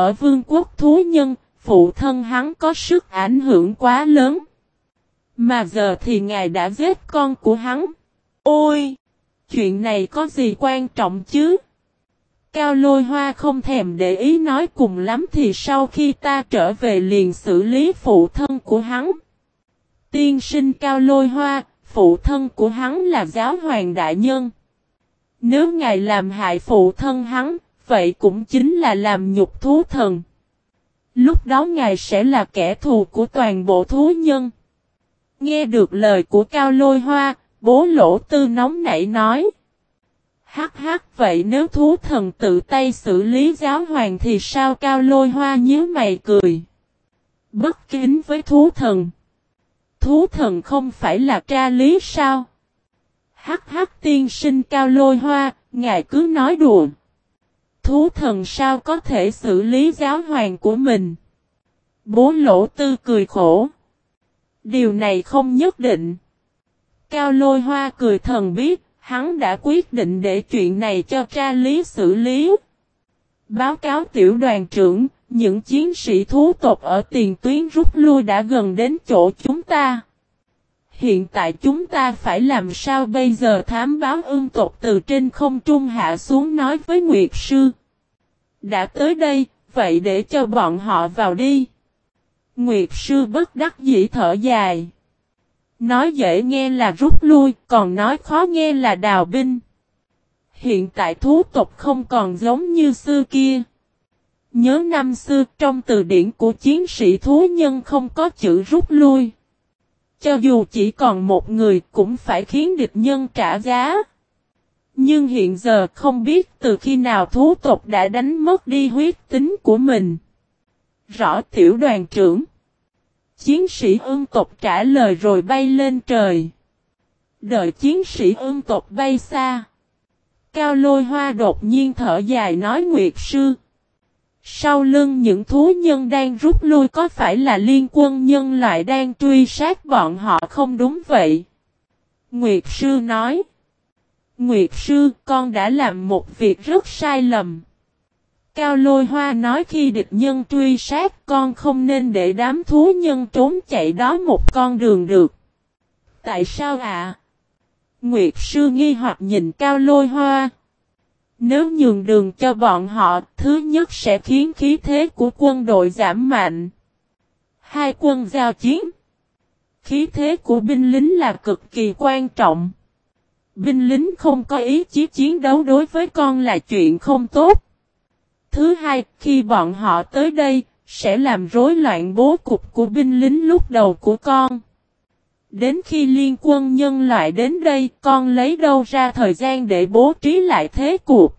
ở vương quốc thú nhân, phụ thân hắn có sức ảnh hưởng quá lớn. Mà giờ thì ngài đã giết con của hắn. Ôi! Chuyện này có gì quan trọng chứ? Cao lôi hoa không thèm để ý nói cùng lắm thì sau khi ta trở về liền xử lý phụ thân của hắn. Tiên sinh cao lôi hoa, phụ thân của hắn là giáo hoàng đại nhân. Nếu ngài làm hại phụ thân hắn, vậy cũng chính là làm nhục thú thần. Lúc đó ngài sẽ là kẻ thù của toàn bộ thú nhân. Nghe được lời của Cao Lôi Hoa, bố lỗ tư nóng nảy nói. Hắc hắc vậy nếu thú thần tự tay xử lý giáo hoàng thì sao Cao Lôi Hoa nhớ mày cười. Bất kính với thú thần. Thú thần không phải là tra lý sao? Hắc hắc tiên sinh Cao Lôi Hoa, ngài cứ nói đùa. Thú thần sao có thể xử lý giáo hoàng của mình? Bố lỗ tư cười khổ. Điều này không nhất định. Cao lôi hoa cười thần biết, hắn đã quyết định để chuyện này cho tra lý xử lý. Báo cáo tiểu đoàn trưởng, những chiến sĩ thú tộc ở tiền tuyến rút lui đã gần đến chỗ chúng ta. Hiện tại chúng ta phải làm sao bây giờ thám báo ương tộc từ trên không trung hạ xuống nói với Nguyệt Sư. Đã tới đây, vậy để cho bọn họ vào đi. Nguyệt sư bất đắc dĩ thở dài. Nói dễ nghe là rút lui, còn nói khó nghe là đào binh. Hiện tại thú tộc không còn giống như xưa kia. Nhớ năm xưa trong từ điển của chiến sĩ thú nhân không có chữ rút lui. Cho dù chỉ còn một người cũng phải khiến địch nhân trả giá. Nhưng hiện giờ không biết từ khi nào thú tộc đã đánh mất đi huyết tính của mình. Rõ tiểu đoàn trưởng. Chiến sĩ ương tộc trả lời rồi bay lên trời. Đợi chiến sĩ ương tộc bay xa. Cao lôi hoa đột nhiên thở dài nói Nguyệt Sư. Sau lưng những thú nhân đang rút lui có phải là liên quân nhân loại đang truy sát bọn họ không đúng vậy? Nguyệt Sư nói. Nguyệt Sư, con đã làm một việc rất sai lầm. Cao lôi hoa nói khi địch nhân truy sát, con không nên để đám thú nhân trốn chạy đó một con đường được. Tại sao ạ? Nguyệt sư nghi hoặc nhìn cao lôi hoa. Nếu nhường đường cho bọn họ, thứ nhất sẽ khiến khí thế của quân đội giảm mạnh. Hai quân giao chiến. Khí thế của binh lính là cực kỳ quan trọng. Binh lính không có ý chí chiến đấu đối với con là chuyện không tốt. Thứ hai, khi bọn họ tới đây, sẽ làm rối loạn bố cục của binh lính lúc đầu của con. Đến khi liên quân nhân loại đến đây, con lấy đâu ra thời gian để bố trí lại thế cuộc.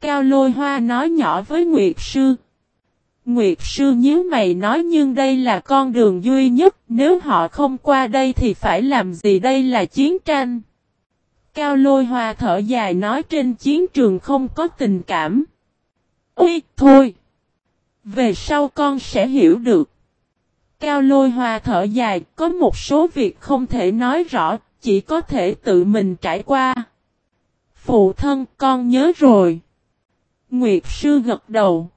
Cao lôi hoa nói nhỏ với Nguyệt Sư. Nguyệt Sư nhớ mày nói nhưng đây là con đường duy nhất, nếu họ không qua đây thì phải làm gì đây là chiến tranh. Cao lôi hoa thở dài nói trên chiến trường không có tình cảm. Ui, thôi. Về sau con sẽ hiểu được. Cao lôi hoa thở dài, có một số việc không thể nói rõ, chỉ có thể tự mình trải qua. Phụ thân con nhớ rồi. Nguyệt sư gật đầu.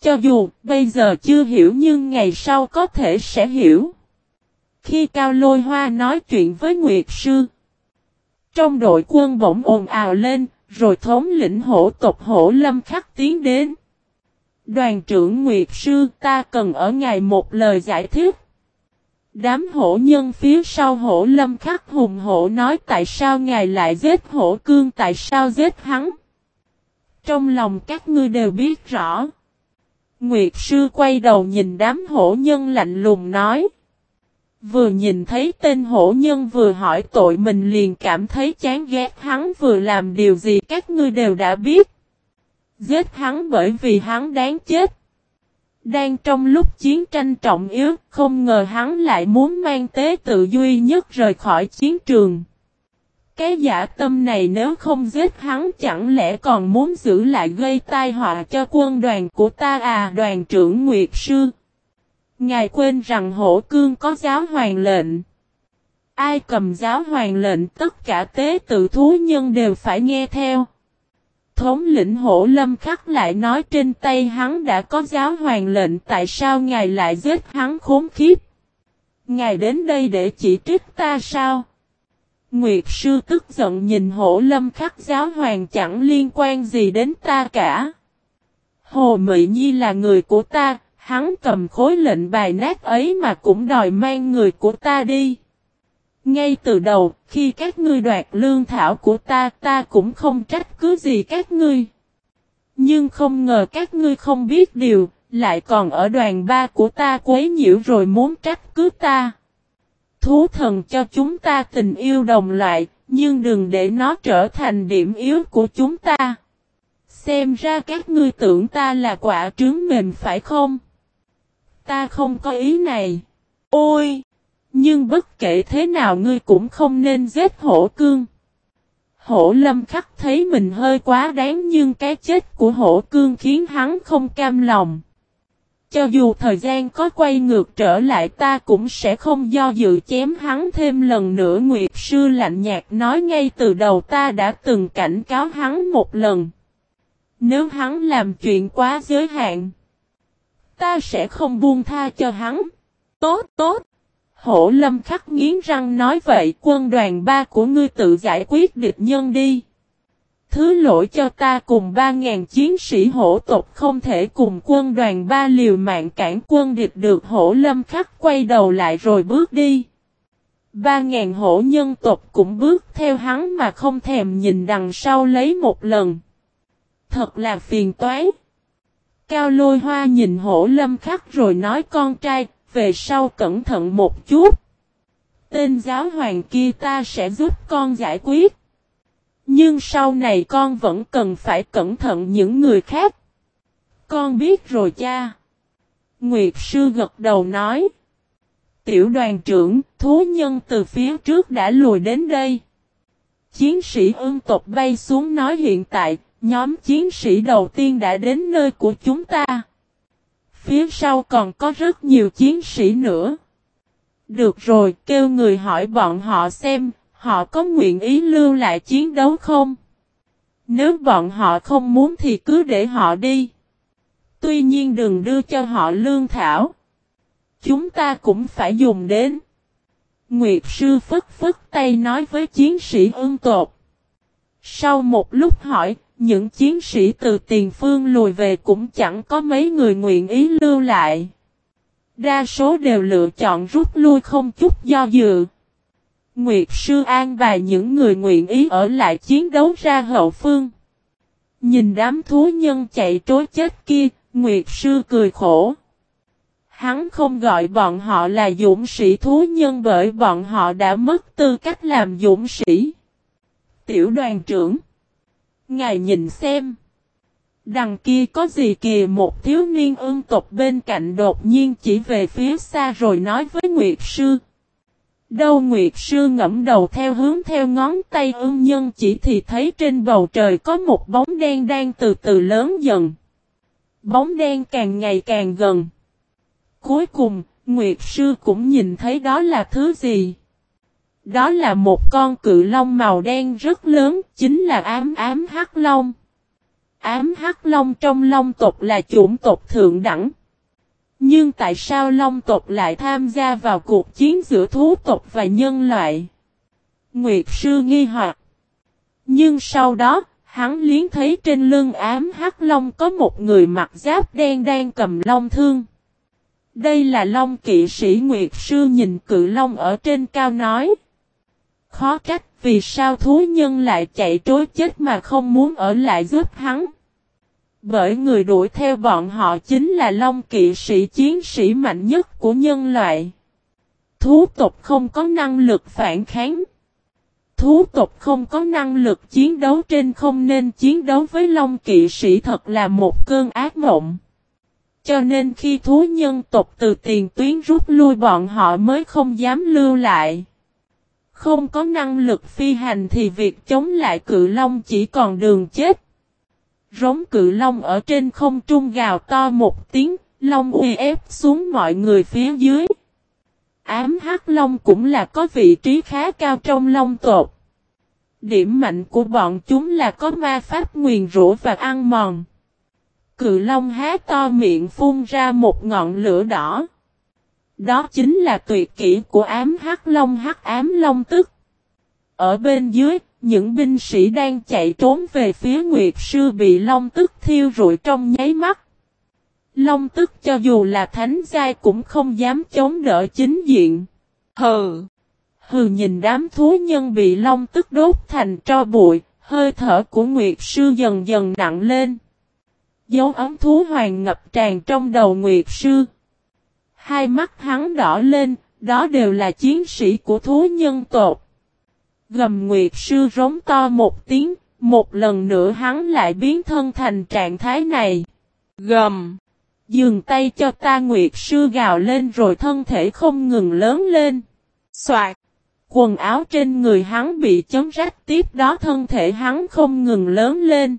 Cho dù bây giờ chưa hiểu nhưng ngày sau có thể sẽ hiểu. Khi Cao Lôi Hoa nói chuyện với Nguyệt sư, trong đội quân bỗng ồn ào lên, rồi thống lĩnh hổ tộc hổ lâm khắc tiến đến. Đoàn trưởng Nguyệt Sư, ta cần ở ngài một lời giải thích. Đám hổ nhân phía sau hổ lâm khắc hùng hổ nói tại sao ngài lại giết hổ cương, tại sao giết hắn. Trong lòng các ngươi đều biết rõ. Nguyệt Sư quay đầu nhìn đám hổ nhân lạnh lùng nói. Vừa nhìn thấy tên hổ nhân vừa hỏi tội mình liền cảm thấy chán ghét hắn, vừa làm điều gì các ngươi đều đã biết. Giết hắn bởi vì hắn đáng chết. Đang trong lúc chiến tranh trọng yếu, không ngờ hắn lại muốn mang tế tự duy nhất rời khỏi chiến trường. Cái giả tâm này nếu không giết hắn chẳng lẽ còn muốn giữ lại gây tai họa cho quân đoàn của ta à đoàn trưởng Nguyệt Sư. Ngài quên rằng hổ cương có giáo hoàng lệnh. Ai cầm giáo hoàng lệnh tất cả tế tự thú nhân đều phải nghe theo thống lĩnh hổ lâm khắc lại nói trên tay hắn đã có giáo hoàng lệnh tại sao ngài lại giết hắn khốn khiếp. Ngài đến đây để chỉ trích ta sao? Nguyệt sư tức giận nhìn hổ lâm khắc giáo hoàng chẳng liên quan gì đến ta cả. Hồ Mị Nhi là người của ta, hắn cầm khối lệnh bài nát ấy mà cũng đòi mang người của ta đi. Ngay từ đầu, khi các ngươi đoạt lương thảo của ta, ta cũng không trách cứ gì các ngươi. Nhưng không ngờ các ngươi không biết điều, lại còn ở đoàn ba của ta quấy nhiễu rồi muốn trách cứ ta. Thú thần cho chúng ta tình yêu đồng loại, nhưng đừng để nó trở thành điểm yếu của chúng ta. Xem ra các ngươi tưởng ta là quả trứng mềm phải không? Ta không có ý này. Ôi! Nhưng bất kể thế nào ngươi cũng không nên giết hổ cương. Hổ lâm khắc thấy mình hơi quá đáng nhưng cái chết của hổ cương khiến hắn không cam lòng. Cho dù thời gian có quay ngược trở lại ta cũng sẽ không do dự chém hắn thêm lần nữa Nguyệt sư lạnh nhạt nói ngay từ đầu ta đã từng cảnh cáo hắn một lần. Nếu hắn làm chuyện quá giới hạn, ta sẽ không buông tha cho hắn. Tốt, tốt. Hổ lâm khắc nghiến răng nói vậy quân đoàn ba của ngươi tự giải quyết địch nhân đi. Thứ lỗi cho ta cùng ba ngàn chiến sĩ hổ tộc không thể cùng quân đoàn ba liều mạng cản quân địch được hổ lâm khắc quay đầu lại rồi bước đi. Ba ngàn hổ nhân tộc cũng bước theo hắn mà không thèm nhìn đằng sau lấy một lần. Thật là phiền toái. Cao lôi hoa nhìn hổ lâm khắc rồi nói con trai, về sau cẩn thận một chút. Tên giáo hoàng kia ta sẽ giúp con giải quyết. Nhưng sau này con vẫn cần phải cẩn thận những người khác. Con biết rồi cha. Nguyệt sư gật đầu nói. Tiểu đoàn trưởng, thú nhân từ phía trước đã lùi đến đây. Chiến sĩ ương tộc bay xuống nói hiện tại, nhóm chiến sĩ đầu tiên đã đến nơi của chúng ta. Phía sau còn có rất nhiều chiến sĩ nữa. Được rồi, kêu người hỏi bọn họ xem, họ có nguyện ý lưu lại chiến đấu không? Nếu bọn họ không muốn thì cứ để họ đi. Tuy nhiên đừng đưa cho họ lương thảo. Chúng ta cũng phải dùng đến. Nguyệt sư phất phất tay nói với chiến sĩ ương tột. Sau một lúc hỏi, những chiến sĩ từ tiền phương lùi về cũng chẳng có mấy người nguyện ý lưu lại. Đa số đều lựa chọn rút lui không chút do dự. Nguyệt sư an và những người nguyện ý ở lại chiến đấu ra hậu phương. Nhìn đám thú nhân chạy trối chết kia, Nguyệt sư cười khổ. Hắn không gọi bọn họ là dũng sĩ thú nhân bởi bọn họ đã mất tư cách làm dũng sĩ. Tiểu đoàn trưởng Ngài nhìn xem. Đằng kia có gì kìa một thiếu niên ương tộc bên cạnh đột nhiên chỉ về phía xa rồi nói với Nguyệt Sư. Đâu Nguyệt Sư ngẫm đầu theo hướng theo ngón tay ương nhân chỉ thì thấy trên bầu trời có một bóng đen đang từ từ lớn dần. Bóng đen càng ngày càng gần. Cuối cùng, Nguyệt Sư cũng nhìn thấy đó là thứ gì. Đó là một con cự long màu đen rất lớn, chính là ám ám hắc long. Ám hắc long trong long tộc là chủng tộc thượng đẳng. Nhưng tại sao long tộc lại tham gia vào cuộc chiến giữa thú tộc và nhân loại? Nguyệt sư nghi hoặc. Nhưng sau đó, hắn liếng thấy trên lưng ám hắc long có một người mặc giáp đen đang cầm long thương. Đây là long kỵ sĩ Nguyệt sư nhìn cự long ở trên cao nói. Khó trách vì sao thú nhân lại chạy trối chết mà không muốn ở lại giúp hắn. Bởi người đuổi theo bọn họ chính là Long kỵ sĩ chiến sĩ mạnh nhất của nhân loại. Thú tộc không có năng lực phản kháng. Thú tộc không có năng lực chiến đấu trên không nên chiến đấu với Long kỵ sĩ thật là một cơn ác mộng. Cho nên khi thú nhân tộc từ tiền tuyến rút lui bọn họ mới không dám lưu lại. Không có năng lực phi hành thì việc chống lại cự long chỉ còn đường chết. Rống cự long ở trên không trung gào to một tiếng, long uy ép xuống mọi người phía dưới. Ám hắc long cũng là có vị trí khá cao trong long tột. Điểm mạnh của bọn chúng là có ma pháp nguyền rũ và ăn mòn. Cự long há to miệng phun ra một ngọn lửa đỏ. Đó chính là tuyệt kỹ của ám hắc long hắc ám long tức. Ở bên dưới, những binh sĩ đang chạy trốn về phía Nguyệt Sư bị long tức thiêu rụi trong nháy mắt. Long tức cho dù là thánh giai cũng không dám chống đỡ chính diện. Hừ! Hừ nhìn đám thú nhân bị long tức đốt thành tro bụi, hơi thở của Nguyệt Sư dần dần nặng lên. Dấu ấm thú hoàng ngập tràn trong đầu Nguyệt Sư. Hai mắt hắn đỏ lên, đó đều là chiến sĩ của thú nhân tột. Gầm Nguyệt Sư rống to một tiếng, một lần nữa hắn lại biến thân thành trạng thái này. Gầm! Dừng tay cho ta Nguyệt Sư gào lên rồi thân thể không ngừng lớn lên. Xoạt! Quần áo trên người hắn bị chấm rách tiếp đó thân thể hắn không ngừng lớn lên.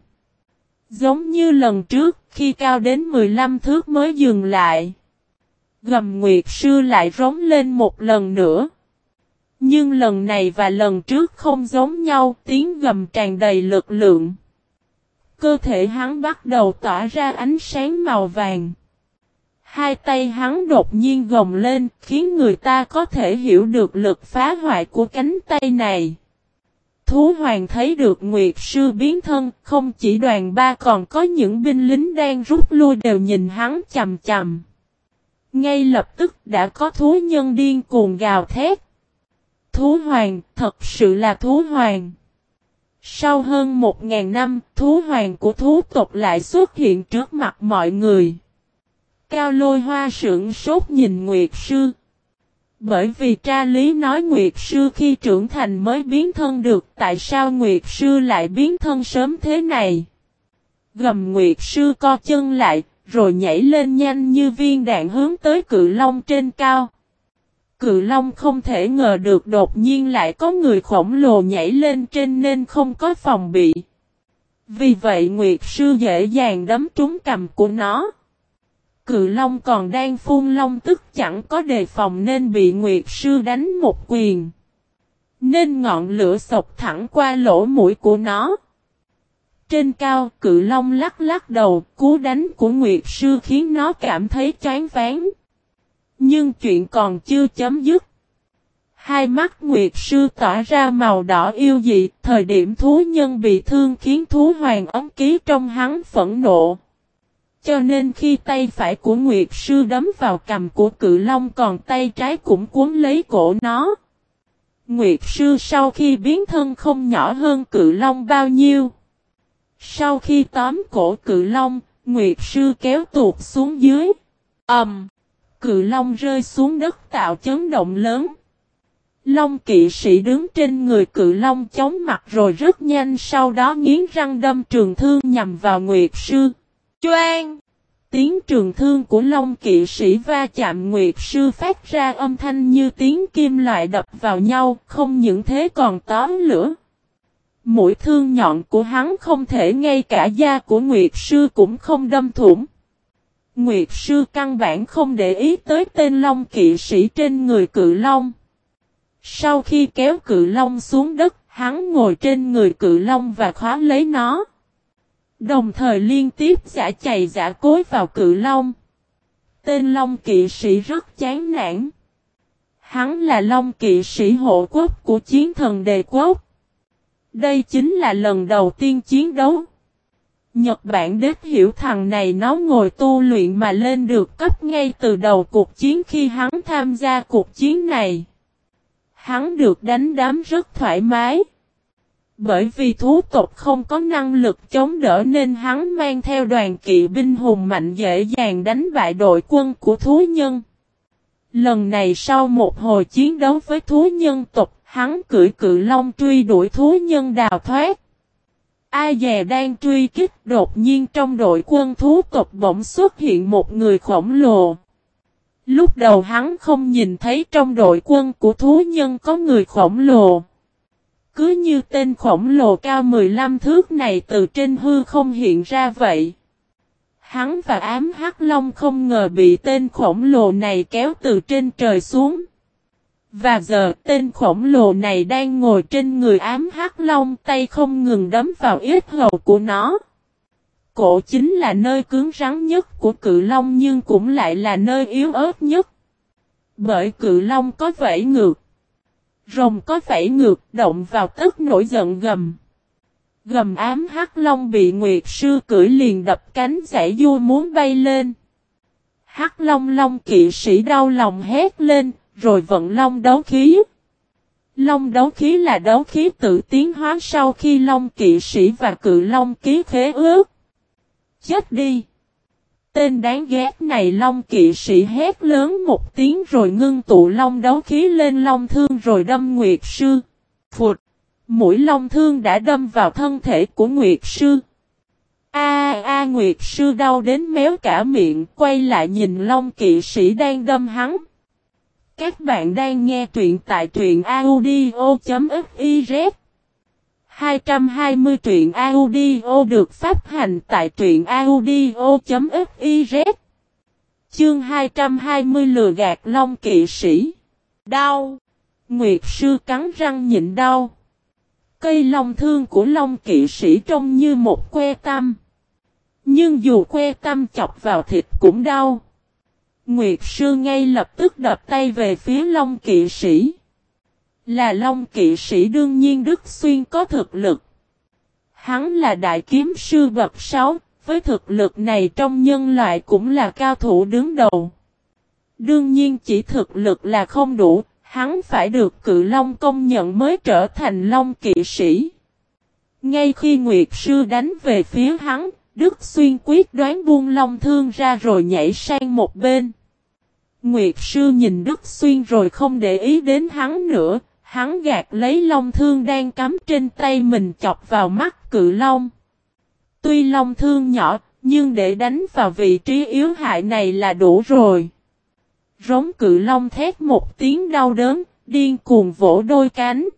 Giống như lần trước khi cao đến 15 thước mới dừng lại. Gầm Nguyệt Sư lại rống lên một lần nữa. Nhưng lần này và lần trước không giống nhau, tiếng gầm tràn đầy lực lượng. Cơ thể hắn bắt đầu tỏa ra ánh sáng màu vàng. Hai tay hắn đột nhiên gồng lên, khiến người ta có thể hiểu được lực phá hoại của cánh tay này. Thú hoàng thấy được Nguyệt Sư biến thân, không chỉ đoàn ba còn có những binh lính đang rút lui đều nhìn hắn chầm chầm. Ngay lập tức đã có thú nhân điên cuồng gào thét. Thú hoàng, thật sự là thú hoàng. Sau hơn một ngàn năm, thú hoàng của thú tộc lại xuất hiện trước mặt mọi người. Cao lôi hoa sưởng sốt nhìn Nguyệt Sư. Bởi vì tra lý nói Nguyệt Sư khi trưởng thành mới biến thân được tại sao Nguyệt Sư lại biến thân sớm thế này. Gầm Nguyệt Sư co chân lại, rồi nhảy lên nhanh như viên đạn hướng tới cự long trên cao. Cự long không thể ngờ được đột nhiên lại có người khổng lồ nhảy lên trên nên không có phòng bị. Vì vậy Nguyệt Sư dễ dàng đấm trúng cầm của nó. Cự long còn đang phun long tức chẳng có đề phòng nên bị Nguyệt Sư đánh một quyền. Nên ngọn lửa sọc thẳng qua lỗ mũi của nó. Trên cao, cự long lắc lắc đầu, cú đánh của Nguyệt Sư khiến nó cảm thấy chán ván. Nhưng chuyện còn chưa chấm dứt. Hai mắt Nguyệt Sư tỏa ra màu đỏ yêu dị, thời điểm thú nhân bị thương khiến thú hoàng ống ký trong hắn phẫn nộ. Cho nên khi tay phải của Nguyệt Sư đấm vào cầm của cự long còn tay trái cũng cuốn lấy cổ nó. Nguyệt Sư sau khi biến thân không nhỏ hơn cự long bao nhiêu. Sau khi tóm cổ cự long, Nguyệt Sư kéo tuột xuống dưới. ầm, Um, cự long rơi xuống đất tạo chấn động lớn. Long kỵ sĩ đứng trên người cự long chống mặt rồi rất nhanh sau đó nghiến răng đâm trường thương nhằm vào Nguyệt Sư. Choang! Tiếng trường thương của Long kỵ sĩ va chạm Nguyệt Sư phát ra âm thanh như tiếng kim loại đập vào nhau, không những thế còn tóm lửa. Mũi thương nhọn của hắn không thể ngay cả da của Nguyệt Sư cũng không đâm thủng. Nguyệt Sư căn bản không để ý tới tên Long kỵ sĩ trên người cự Long. Sau khi kéo cự Long xuống đất, hắn ngồi trên người cự Long và khóa lấy nó. Đồng thời liên tiếp giả chày giả cối vào cự long. Tên long kỵ sĩ rất chán nản. Hắn là long kỵ sĩ hộ quốc của chiến thần đề quốc. Đây chính là lần đầu tiên chiến đấu. Nhật Bản đếp hiểu thằng này nó ngồi tu luyện mà lên được cấp ngay từ đầu cuộc chiến khi hắn tham gia cuộc chiến này. Hắn được đánh đám rất thoải mái. Bởi vì thú tộc không có năng lực chống đỡ nên hắn mang theo đoàn kỵ binh hùng mạnh dễ dàng đánh bại đội quân của thú nhân. Lần này sau một hồi chiến đấu với thú nhân tộc, hắn cưỡi cự long truy đuổi thú nhân đào thoát. Ai dè đang truy kích, đột nhiên trong đội quân thú tộc bỗng xuất hiện một người khổng lồ. Lúc đầu hắn không nhìn thấy trong đội quân của thú nhân có người khổng lồ. Cứ như tên khổng lồ cao 15 thước này từ trên hư không hiện ra vậy. Hắn và ám hắc long không ngờ bị tên khổng lồ này kéo từ trên trời xuống. Và giờ tên khổng lồ này đang ngồi trên người ám hắc long tay không ngừng đấm vào yết hầu của nó. Cổ chính là nơi cứng rắn nhất của cự long nhưng cũng lại là nơi yếu ớt nhất. Bởi cự long có vẫy ngược. Rồng có vẫy ngược động vào tức nổi giận gầm. Gầm ám hắc long bị Nguyệt sư cưỡi liền đập cánh giải vui muốn bay lên. Hắc long long kỵ sĩ đau lòng hét lên, rồi vận long đấu khí. Long đấu khí là đấu khí tự tiến hóa sau khi long kỵ sĩ và cự long ký khế ước. Chết đi! Tên đáng ghét này long kỵ sĩ hét lớn một tiếng rồi ngưng tụ long đấu khí lên long thương rồi đâm Nguyệt sư. Phụt! Mũi long thương đã đâm vào thân thể của Nguyệt sư. A a Nguyệt sư đau đến méo cả miệng, quay lại nhìn Long kỵ sĩ đang đâm hắn. Các bạn đang nghe truyện tại truyện audio.fiz 220 truyện audio được phát hành tại truyện audio.fiz Chương 220 lừa gạt Long kỵ sĩ. Đau. Nguyệt sư cắn răng nhịn đau. Cây long thương của long kỵ sĩ trông như một que tăm. Nhưng dù que tăm chọc vào thịt cũng đau. Nguyệt sư ngay lập tức đập tay về phía long kỵ sĩ. Là long kỵ sĩ đương nhiên Đức Xuyên có thực lực. Hắn là đại kiếm sư bậc 6, với thực lực này trong nhân loại cũng là cao thủ đứng đầu. Đương nhiên chỉ thực lực là không đủ, Hắn phải được cự long công nhận mới trở thành long kỵ sĩ. Ngay khi Nguyệt Sư đánh về phía hắn, Đức Xuyên quyết đoán buông long thương ra rồi nhảy sang một bên. Nguyệt Sư nhìn Đức Xuyên rồi không để ý đến hắn nữa, hắn gạt lấy long thương đang cắm trên tay mình chọc vào mắt cự long. Tuy long thương nhỏ, nhưng để đánh vào vị trí yếu hại này là đủ rồi. Rống cự long thét một tiếng đau đớn, điên cuồng vỗ đôi cánh.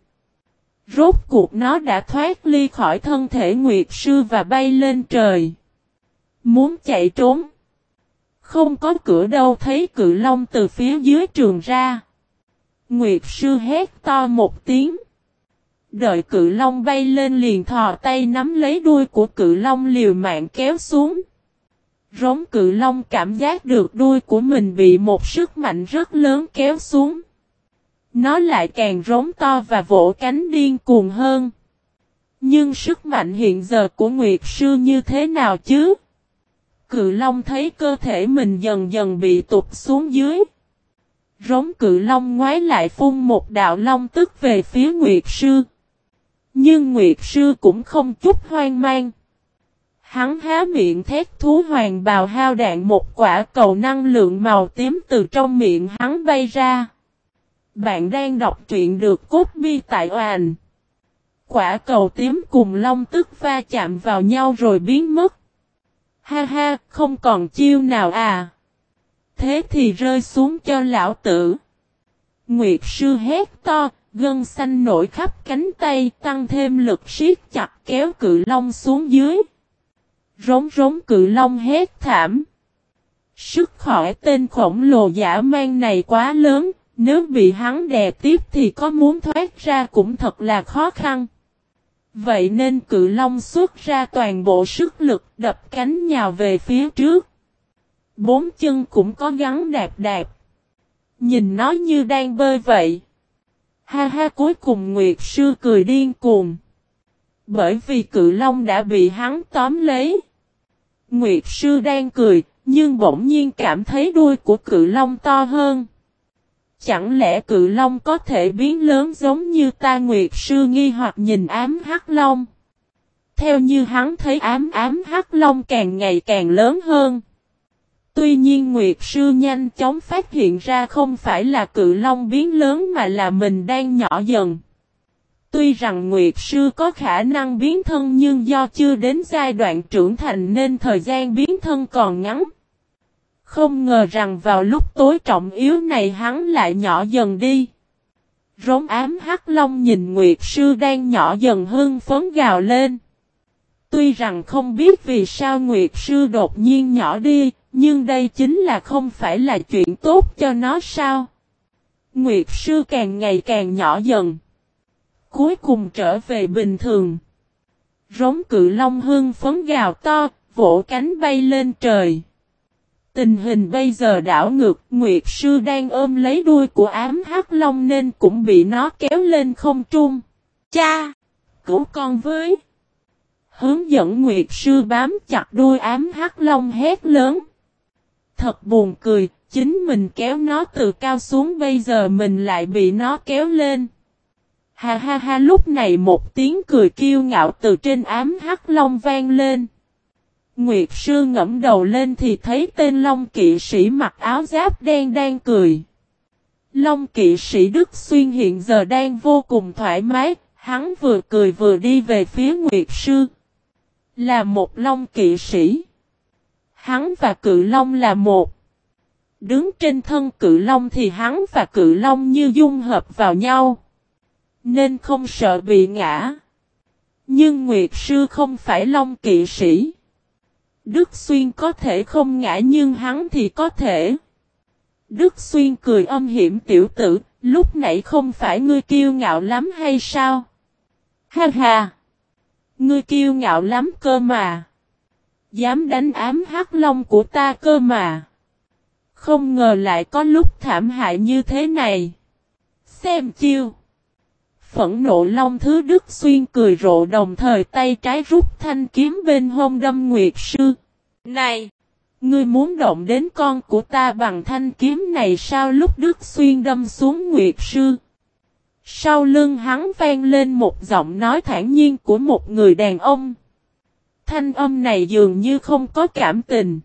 Rốt cuộc nó đã thoát ly khỏi thân thể Nguyệt Sư và bay lên trời. Muốn chạy trốn. Không có cửa đâu, thấy cự long từ phía dưới trường ra. Nguyệt Sư hét to một tiếng. Đợi cự long bay lên liền thò tay nắm lấy đuôi của cự long liều mạng kéo xuống. Rống cự long cảm giác được đuôi của mình bị một sức mạnh rất lớn kéo xuống. Nó lại càng rống to và vỗ cánh điên cuồng hơn. Nhưng sức mạnh hiện giờ của Nguyệt Sư như thế nào chứ? Cự Long thấy cơ thể mình dần dần bị tụt xuống dưới. Rống cự Long ngoái lại phun một đạo long tức về phía Nguyệt Sư. Nhưng Nguyệt Sư cũng không chút hoang mang. Hắn há miệng thét thú hoàng bào hao đạn một quả cầu năng lượng màu tím từ trong miệng hắn bay ra. Bạn đang đọc truyện được cốt bi tại oàn. Quả cầu tím cùng long tức va chạm vào nhau rồi biến mất. Ha ha, không còn chiêu nào à. Thế thì rơi xuống cho lão tử. Nguyệt sư hét to, gân xanh nổi khắp cánh tay tăng thêm lực siết chặt kéo cự long xuống dưới. Rống rống cự long hét thảm. Sức khỏi tên khổng lồ giả mang này quá lớn, nếu bị hắn đè tiếp thì có muốn thoát ra cũng thật là khó khăn. Vậy nên cự long xuất ra toàn bộ sức lực đập cánh nhào về phía trước. Bốn chân cũng có gắn đạp đạp. Nhìn nó như đang bơi vậy. Ha ha cuối cùng Nguyệt Sư cười điên cuồng. Bởi vì cự long đã bị hắn tóm lấy. Nguyệt Sư đang cười, nhưng bỗng nhiên cảm thấy đuôi của cự long to hơn. Chẳng lẽ cự long có thể biến lớn giống như ta Nguyệt Sư nghi hoặc nhìn ám hắc long? Theo như hắn thấy ám ám hắc long càng ngày càng lớn hơn. Tuy nhiên Nguyệt Sư nhanh chóng phát hiện ra không phải là cự long biến lớn mà là mình đang nhỏ dần. Tuy rằng Nguyệt Sư có khả năng biến thân nhưng do chưa đến giai đoạn trưởng thành nên thời gian biến thân còn ngắn. Không ngờ rằng vào lúc tối trọng yếu này hắn lại nhỏ dần đi. Rống ám hắc long nhìn Nguyệt Sư đang nhỏ dần hưng phấn gào lên. Tuy rằng không biết vì sao Nguyệt Sư đột nhiên nhỏ đi, nhưng đây chính là không phải là chuyện tốt cho nó sao. Nguyệt sư càng ngày càng nhỏ dần. Cuối cùng trở về bình thường. Rống cự long hương phấn gào to, vỗ cánh bay lên trời. Tình hình bây giờ đảo ngược, Nguyệt sư đang ôm lấy đuôi của ám hắc long nên cũng bị nó kéo lên không trung. Cha! Cứu con với! Hướng dẫn Nguyệt sư bám chặt đuôi ám hắc long hét lớn. Thật buồn cười, chính mình kéo nó từ cao xuống bây giờ mình lại bị nó kéo lên. Ha ha ha lúc này một tiếng cười kiêu ngạo từ trên ám hắc long vang lên. Nguyệt sư ngẫm đầu lên thì thấy tên Long kỵ sĩ mặc áo giáp đen đang cười. Long kỵ sĩ Đức Xuyên hiện giờ đang vô cùng thoải mái, hắn vừa cười vừa đi về phía Nguyệt sư. Là một Long kỵ sĩ. Hắn và cự Long là một. Đứng trên thân cự Long thì hắn và cự Long như dung hợp vào nhau. Nên không sợ bị ngã. Nhưng Nguyệt sư không phải Long kỵ sĩ. Đức Xuyên có thể không ngã nhưng hắn thì có thể. Đức Xuyên cười âm hiểm tiểu tử, lúc nãy không phải ngươi kiêu ngạo lắm hay sao? Ha ha! Ngươi kiêu ngạo lắm cơ mà. Dám đánh ám hắc long của ta cơ mà. Không ngờ lại có lúc thảm hại như thế này. Xem chiêu. Phẫn nộ long thứ đức xuyên cười rộ đồng thời tay trái rút thanh kiếm bên hông đâm nguyệt sư. Này! Ngươi muốn động đến con của ta bằng thanh kiếm này sao lúc đức xuyên đâm xuống nguyệt sư. Sau lưng hắn vang lên một giọng nói thản nhiên của một người đàn ông. Thanh âm này dường như không có cảm tình.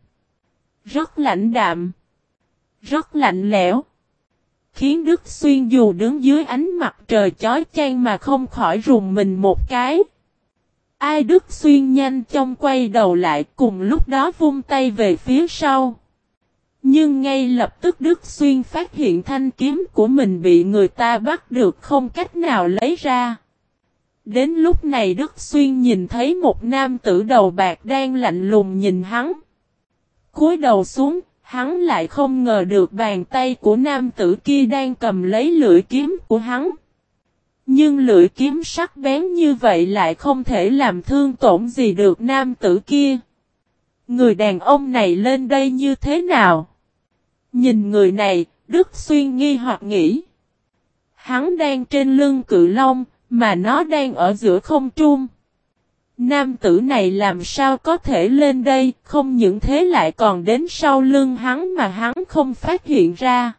Rất lạnh đạm. Rất lạnh lẽo. Khiến Đức Xuyên dù đứng dưới ánh mặt trời chói chang mà không khỏi rùng mình một cái. Ai Đức Xuyên nhanh chóng quay đầu lại cùng lúc đó vung tay về phía sau. Nhưng ngay lập tức Đức Xuyên phát hiện thanh kiếm của mình bị người ta bắt được không cách nào lấy ra. Đến lúc này Đức Xuyên nhìn thấy một nam tử đầu bạc đang lạnh lùng nhìn hắn. cúi đầu xuống, hắn lại không ngờ được bàn tay của nam tử kia đang cầm lấy lưỡi kiếm của hắn. Nhưng lưỡi kiếm sắc bén như vậy lại không thể làm thương tổn gì được nam tử kia. Người đàn ông này lên đây như thế nào? Nhìn người này, Đức Xuyên nghi hoặc nghĩ. Hắn đang trên lưng cự long, mà nó đang ở giữa không trung. Nam tử này làm sao có thể lên đây, không những thế lại còn đến sau lưng hắn mà hắn không phát hiện ra.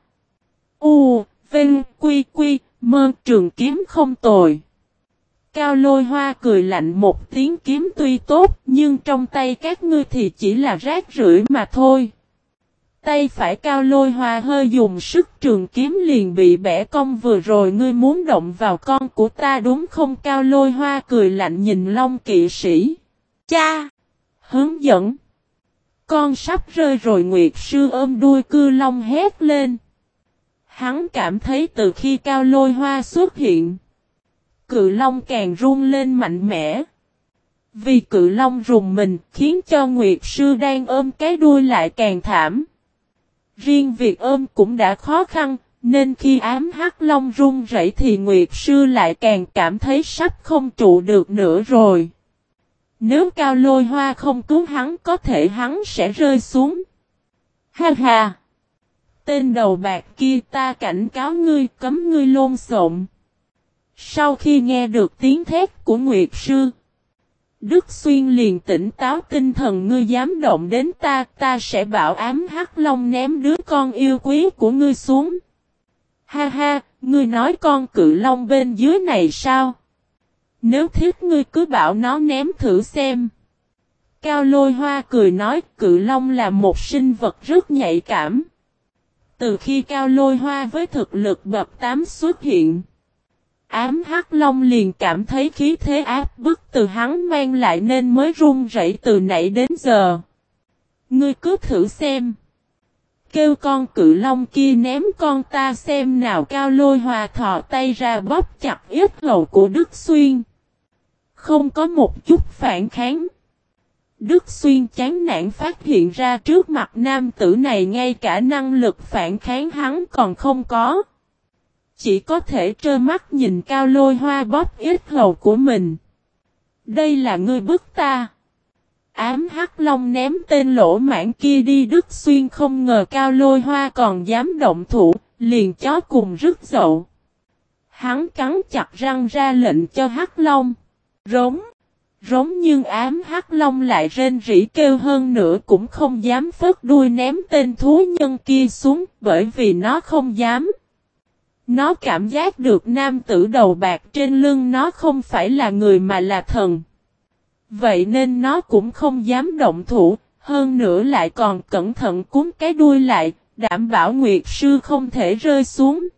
U, Vinh, Quy, Quy, Mơ trường kiếm không tồi. Cao lôi hoa cười lạnh một tiếng kiếm tuy tốt nhưng trong tay các ngươi thì chỉ là rác rưởi mà thôi. Tay phải cao lôi hoa hơi dùng sức trường kiếm liền bị bẻ cong vừa rồi ngươi muốn động vào con của ta đúng không cao lôi hoa cười lạnh nhìn long kỵ sĩ. Cha! Hướng dẫn! Con sắp rơi rồi Nguyệt sư ôm đuôi cư long hét lên. Hắn cảm thấy từ khi cao lôi hoa xuất hiện. Cự long càng run lên mạnh mẽ. Vì cự long rùng mình khiến cho Nguyệt sư đang ôm cái đuôi lại càng thảm. Riêng việc ôm cũng đã khó khăn, nên khi ám hắc long run rẩy thì Nguyệt sư lại càng cảm thấy sắp không trụ được nữa rồi. Nếu cao lôi hoa không cứu hắn có thể hắn sẽ rơi xuống. Ha ha! Tên đầu bạc kia ta cảnh cáo ngươi cấm ngươi lôn xộn. Sau khi nghe được tiếng thét của Nguyệt Sư, Đức Xuyên liền tỉnh táo tinh thần ngươi dám động đến ta, ta sẽ bảo ám hắc long ném đứa con yêu quý của ngươi xuống. Ha ha, ngươi nói con cự long bên dưới này sao? Nếu thiết ngươi cứ bảo nó ném thử xem. Cao lôi hoa cười nói cự long là một sinh vật rất nhạy cảm. Từ khi cao lôi hoa với thực lực bậc 8 xuất hiện. Ám hắc long liền cảm thấy khí thế áp bức từ hắn mang lại nên mới run rẩy từ nãy đến giờ. Ngươi cứ thử xem. Kêu con cự long kia ném con ta xem nào, cao lôi hòa thọ tay ra bóp chặt ít hầu của Đức Xuyên. Không có một chút phản kháng. Đức Xuyên chán nản phát hiện ra trước mặt nam tử này ngay cả năng lực phản kháng hắn còn không có chỉ có thể trơ mắt nhìn cao lôi hoa bóp ít hầu của mình. Đây là ngươi bức ta. Ám hắc long ném tên lỗ mãn kia đi Đức Xuyên không ngờ cao lôi hoa còn dám động thủ, liền chó cùng rứt dậu. Hắn cắn chặt răng ra lệnh cho hắc long. Rống. Rống nhưng ám hắc long lại rên rỉ kêu hơn nữa cũng không dám phớt đuôi ném tên thú nhân kia xuống bởi vì nó không dám. Nó cảm giác được nam tử đầu bạc trên lưng nó không phải là người mà là thần. Vậy nên nó cũng không dám động thủ, hơn nữa lại còn cẩn thận cúm cái đuôi lại, đảm bảo Nguyệt Sư không thể rơi xuống.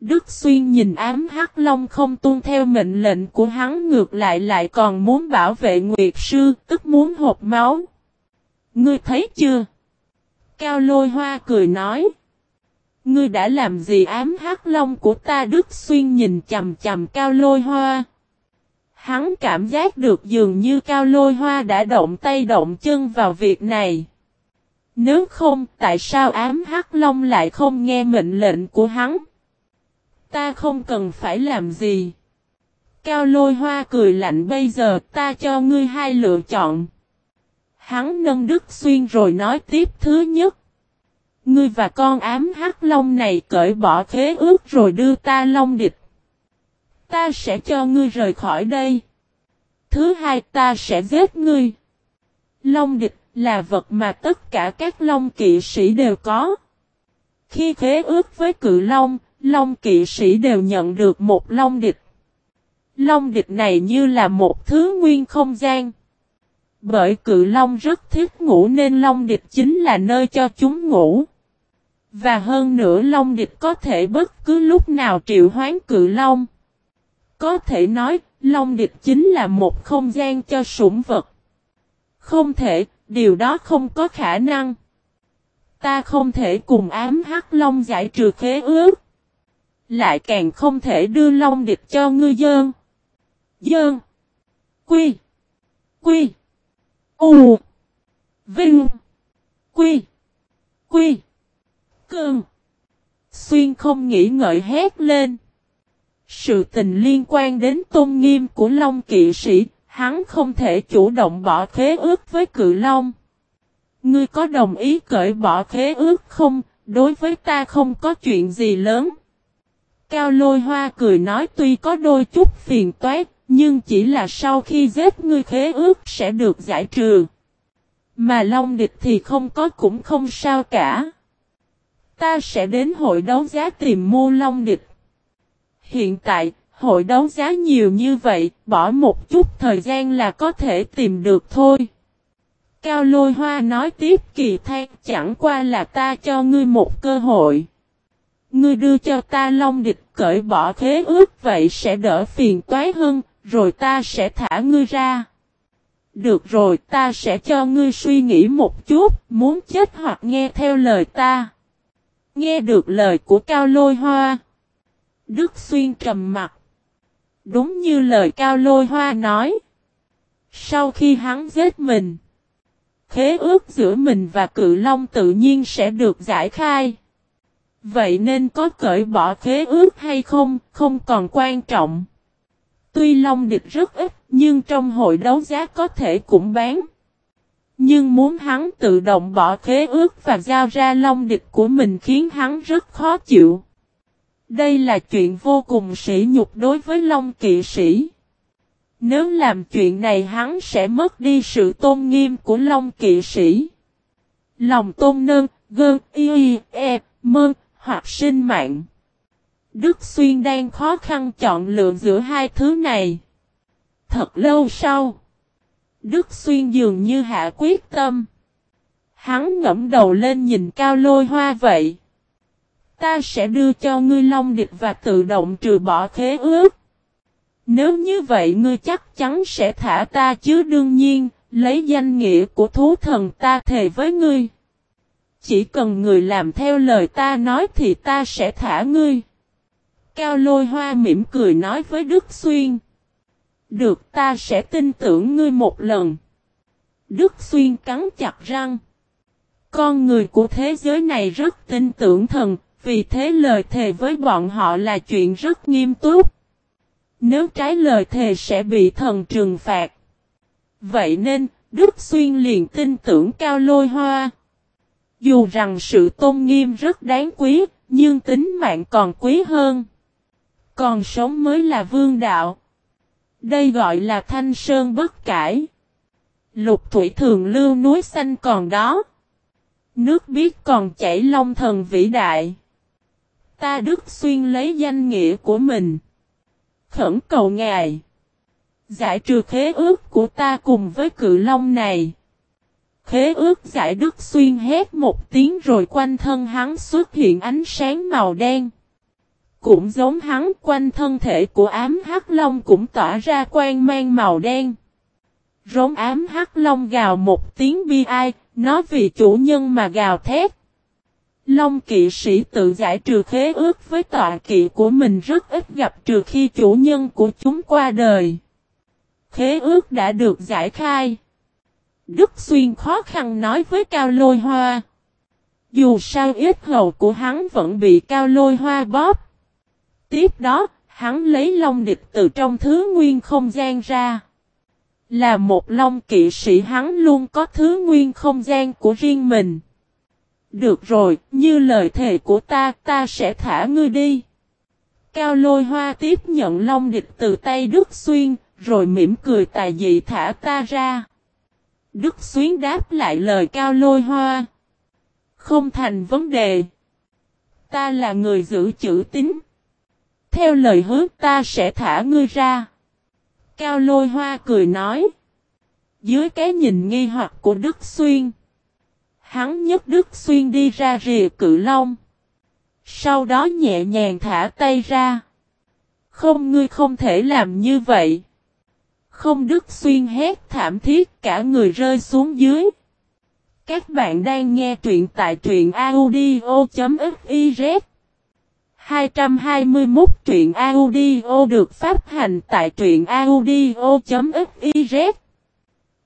Đức Xuyên nhìn ám hắc long không tuân theo mệnh lệnh của hắn ngược lại lại còn muốn bảo vệ Nguyệt Sư, tức muốn hộp máu. Ngươi thấy chưa? Cao lôi hoa cười nói. Ngươi đã làm gì ám hắc long của ta Đức Xuyên nhìn chầm chầm cao lôi hoa. Hắn cảm giác được dường như cao lôi hoa đã động tay động chân vào việc này. Nếu không, tại sao ám hắc long lại không nghe mệnh lệnh của hắn? Ta không cần phải làm gì. Cao lôi hoa cười lạnh bây giờ ta cho ngươi hai lựa chọn. Hắn nâng đức xuyên rồi nói tiếp thứ nhất. Ngươi và con ám hắc long này cởi bỏ khế ước rồi đưa ta long địch. Ta sẽ cho ngươi rời khỏi đây. Thứ hai ta sẽ giết ngươi. Long địch là vật mà tất cả các long kỵ sĩ đều có. Khi khế ước với cự long, long kỵ sĩ đều nhận được một long địch. Long địch này như là một thứ nguyên không gian. Bởi cự long rất thích ngủ nên long địch chính là nơi cho chúng ngủ. Và hơn nữa long địch có thể bất cứ lúc nào triệu hoán cự long. Có thể nói, long địch chính là một không gian cho sủng vật. Không thể, điều đó không có khả năng. Ta không thể cùng ám hắc long giải trừ khế ước. Lại càng không thể đưa long địch cho ngư dân. Dơn. Quy. Quy. U. Vinh. Quy. Quy. Cơn. Xuyên không nghĩ ngợi hét lên. Sự tình liên quan đến tôn nghiêm của Long kỵ sĩ, hắn không thể chủ động bỏ khế ước với cự Long. Ngươi có đồng ý cởi bỏ khế ước không? Đối với ta không có chuyện gì lớn. Cao lôi hoa cười nói tuy có đôi chút phiền toát, nhưng chỉ là sau khi giết ngươi khế ước sẽ được giải trừ. Mà Long địch thì không có cũng không sao cả. Ta sẽ đến hội đấu giá tìm mua Long địch. Hiện tại, hội đấu giá nhiều như vậy, bỏ một chút thời gian là có thể tìm được thôi. Cao lôi hoa nói tiếp kỳ than chẳng qua là ta cho ngươi một cơ hội. Ngươi đưa cho ta long địch cởi bỏ khế ước vậy sẽ đỡ phiền toái hơn, rồi ta sẽ thả ngươi ra. Được rồi ta sẽ cho ngươi suy nghĩ một chút, muốn chết hoặc nghe theo lời ta. Nghe được lời của Cao Lôi Hoa. Đức Xuyên trầm mặt. Đúng như lời Cao Lôi Hoa nói. Sau khi hắn giết mình, khế ước giữa mình và cự long tự nhiên sẽ được giải khai. Vậy nên có cởi bỏ khế ước hay không, không còn quan trọng. Tuy long địch rất ít, nhưng trong hội đấu giá có thể cũng bán. Nhưng muốn hắn tự động bỏ khế ước và giao ra long địch của mình khiến hắn rất khó chịu. Đây là chuyện vô cùng sỉ nhục đối với long kỵ sĩ. Nếu làm chuyện này hắn sẽ mất đi sự tôn nghiêm của long kỵ sĩ. Lòng tôn nơn, gơn, y, e, mơn, hoặc sinh mạng. Đức Xuyên đang khó khăn chọn lựa giữa hai thứ này. Thật lâu sau, Đức Xuyên dường như hạ quyết tâm. Hắn ngẫm đầu lên nhìn cao lôi hoa vậy. Ta sẽ đưa cho ngươi long địch và tự động trừ bỏ khế ước. Nếu như vậy ngươi chắc chắn sẽ thả ta chứ đương nhiên, lấy danh nghĩa của thú thần ta thề với ngươi. Chỉ cần người làm theo lời ta nói thì ta sẽ thả ngươi. Cao lôi hoa mỉm cười nói với Đức Xuyên. Được ta sẽ tin tưởng ngươi một lần. Đức Xuyên cắn chặt răng. Con người của thế giới này rất tin tưởng thần, vì thế lời thề với bọn họ là chuyện rất nghiêm túc. Nếu trái lời thề sẽ bị thần trừng phạt. Vậy nên, Đức Xuyên liền tin tưởng Cao Lôi Hoa. Dù rằng sự tôn nghiêm rất đáng quý, nhưng tính mạng còn quý hơn. Còn sống mới là vương đạo. Đây gọi là thanh sơn bất cải. Lục thủy thường lưu núi xanh còn đó. Nước biết còn chảy long thần vĩ đại. Ta Đức Xuyên lấy danh nghĩa của mình. Khẩn cầu ngài. Giải trừ khế ước của ta cùng với cự long này. Khế ước giải Đức Xuyên hét một tiếng rồi quanh thân hắn xuất hiện ánh sáng màu đen. Cũng giống hắn quanh thân thể của ám hắc long cũng tỏa ra quang mang màu đen. Rống ám hắc long gào một tiếng bi ai, nó vì chủ nhân mà gào thét. Long kỵ sĩ tự giải trừ khế ước với tọa kỵ của mình rất ít gặp trừ khi chủ nhân của chúng qua đời. Khế ước đã được giải khai. Đức Xuyên khó khăn nói với Cao Lôi Hoa. Dù sao ít hầu của hắn vẫn bị Cao Lôi Hoa bóp. Tiếp đó, hắn lấy long địch từ trong thứ nguyên không gian ra. Là một long kỵ sĩ hắn luôn có thứ nguyên không gian của riêng mình. Được rồi, như lời thề của ta, ta sẽ thả ngươi đi. Cao lôi hoa tiếp nhận long địch từ tay Đức Xuyên, rồi mỉm cười tài dị thả ta ra. Đức Xuyên đáp lại lời cao lôi hoa. Không thành vấn đề. Ta là người giữ chữ tín. Theo lời hứa, ta sẽ thả ngươi ra. Cao lôi hoa cười nói. Dưới cái nhìn nghi hoặc của Đức Xuyên. Hắn nhấc Đức Xuyên đi ra rìa cự long. Sau đó nhẹ nhàng thả tay ra. Không, ngươi không thể làm như vậy. Không, Đức Xuyên hét thảm thiết, cả người rơi xuống dưới. Các bạn đang nghe truyện tại truyện audio.fif 221 truyện audio được phát hành tại truyện audio.fiz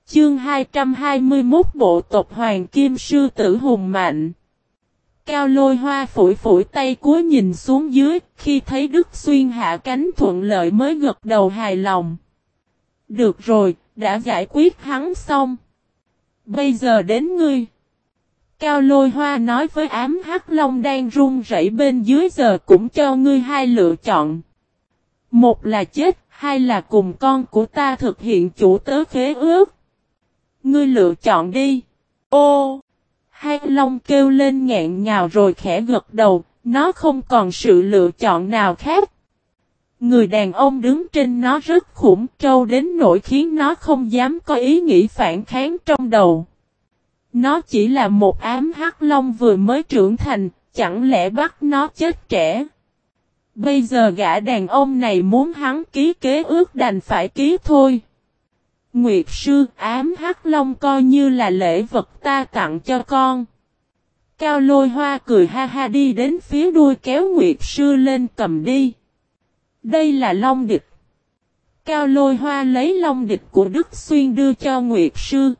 Chương 221 Bộ tộc Hoàng Kim Sư Tử Hùng Mạnh Cao lôi hoa phủi phủi tay cuối nhìn xuống dưới, khi thấy Đức Xuyên hạ cánh thuận lợi mới gật đầu hài lòng. Được rồi, đã giải quyết hắn xong. Bây giờ đến ngươi. Cao lôi hoa nói với ám hắc long đang run rẩy bên dưới giờ cũng cho ngươi hai lựa chọn. Một là chết, hai là cùng con của ta thực hiện chủ tớ khế ước. Ngươi lựa chọn đi. Ô! Hai long kêu lên ngẹn ngào rồi khẽ gật đầu, nó không còn sự lựa chọn nào khác. Người đàn ông đứng trên nó rất khủng trâu đến nỗi khiến nó không dám có ý nghĩ phản kháng trong đầu. Nó chỉ là một ám hắc long vừa mới trưởng thành, chẳng lẽ bắt nó chết trẻ. Bây giờ gã đàn ông này muốn hắn ký kế ước đành phải ký thôi. Nguyệt sư ám hắc long coi như là lễ vật ta tặng cho con. Cao lôi hoa cười ha ha đi đến phía đuôi kéo Nguyệt sư lên cầm đi. Đây là long địch. Cao lôi hoa lấy long địch của Đức Xuyên đưa cho Nguyệt sư.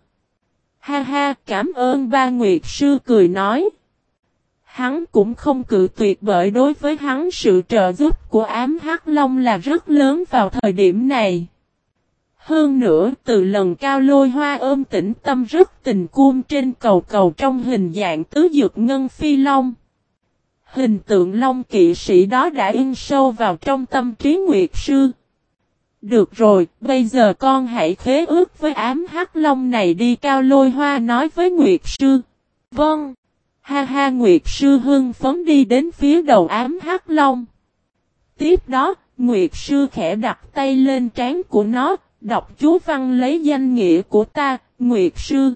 Ha ha cảm ơn ba Nguyệt sư cười nói. Hắn cũng không cự tuyệt bởi đối với hắn sự trợ giúp của ám hắc long là rất lớn vào thời điểm này. Hơn nữa, từ lần cao lôi hoa ôm tĩnh tâm rất tình cuông trên cầu cầu trong hình dạng tứ dược ngân phi long. Hình tượng long kỵ sĩ đó đã in sâu vào trong tâm trí Nguyệt Sư. Được rồi, bây giờ con hãy khế ước với ám hắc long này đi cao lôi hoa nói với Nguyệt Sư. Vâng. Ha ha Nguyệt Sư hưng phấn đi đến phía đầu ám hắc long. Tiếp đó, Nguyệt Sư khẽ đặt tay lên trán của nó, đọc chú văn lấy danh nghĩa của ta, Nguyệt Sư.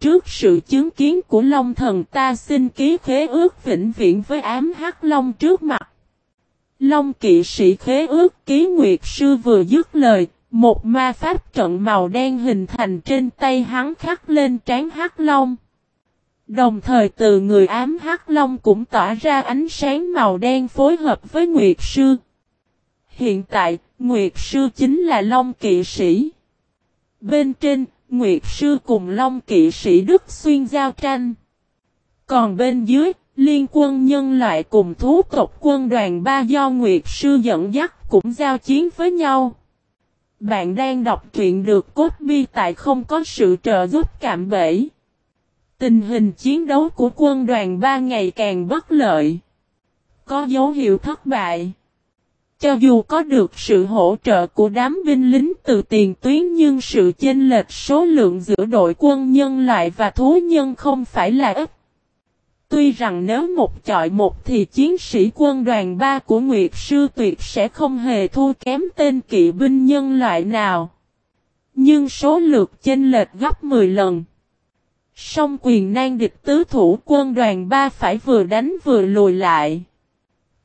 Trước sự chứng kiến của Long Thần ta xin ký khế ước vĩnh viễn với ám hắc Long trước mặt. Long kỵ sĩ khế ước ký Nguyệt Sư vừa dứt lời, một ma pháp trận màu đen hình thành trên tay hắn khắc lên trán hắc Long. Đồng thời từ người ám hắc Long cũng tỏa ra ánh sáng màu đen phối hợp với Nguyệt Sư. Hiện tại, Nguyệt Sư chính là Long kỵ sĩ. Bên trên, Nguyệt Sư cùng Long kỵ sĩ Đức Xuyên giao tranh. Còn bên dưới, liên quân nhân loại cùng thú tộc quân đoàn ba do Nguyệt Sư dẫn dắt cũng giao chiến với nhau. Bạn đang đọc truyện được cốt bi tại không có sự trợ giúp cạm bẫy. Tình hình chiến đấu của quân đoàn ba ngày càng bất lợi. Có dấu hiệu thất bại. Cho dù có được sự hỗ trợ của đám binh lính từ tiền tuyến nhưng sự chênh lệch số lượng giữa đội quân nhân loại và thú nhân không phải là ít. Tuy rằng nếu một chọi một thì chiến sĩ quân đoàn 3 của Nguyệt Sư Tuyệt sẽ không hề thua kém tên kỵ binh nhân loại nào. Nhưng số lượt chênh lệch gấp 10 lần. Song quyền nan địch tứ thủ quân đoàn 3 phải vừa đánh vừa lùi lại.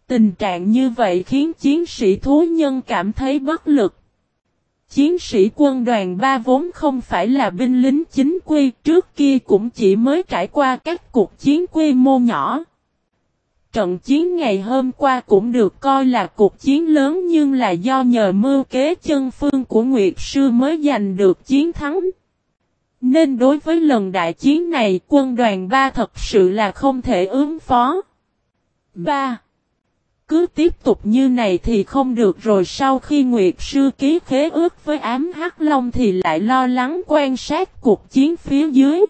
Tình trạng như vậy khiến chiến sĩ thú nhân cảm thấy bất lực. Chiến sĩ quân đoàn 3 vốn không phải là binh lính chính quy, trước kia cũng chỉ mới trải qua các cuộc chiến quy mô nhỏ. Trận chiến ngày hôm qua cũng được coi là cuộc chiến lớn nhưng là do nhờ mưu kế chân phương của Nguyệt Sư mới giành được chiến thắng. Nên đối với lần đại chiến này, quân đoàn 3 thật sự là không thể ứng phó. 3. Cứ tiếp tục như này thì không được rồi sau khi Nguyệt Sư ký khế ước với ám Hắc Long thì lại lo lắng quan sát cuộc chiến phía dưới.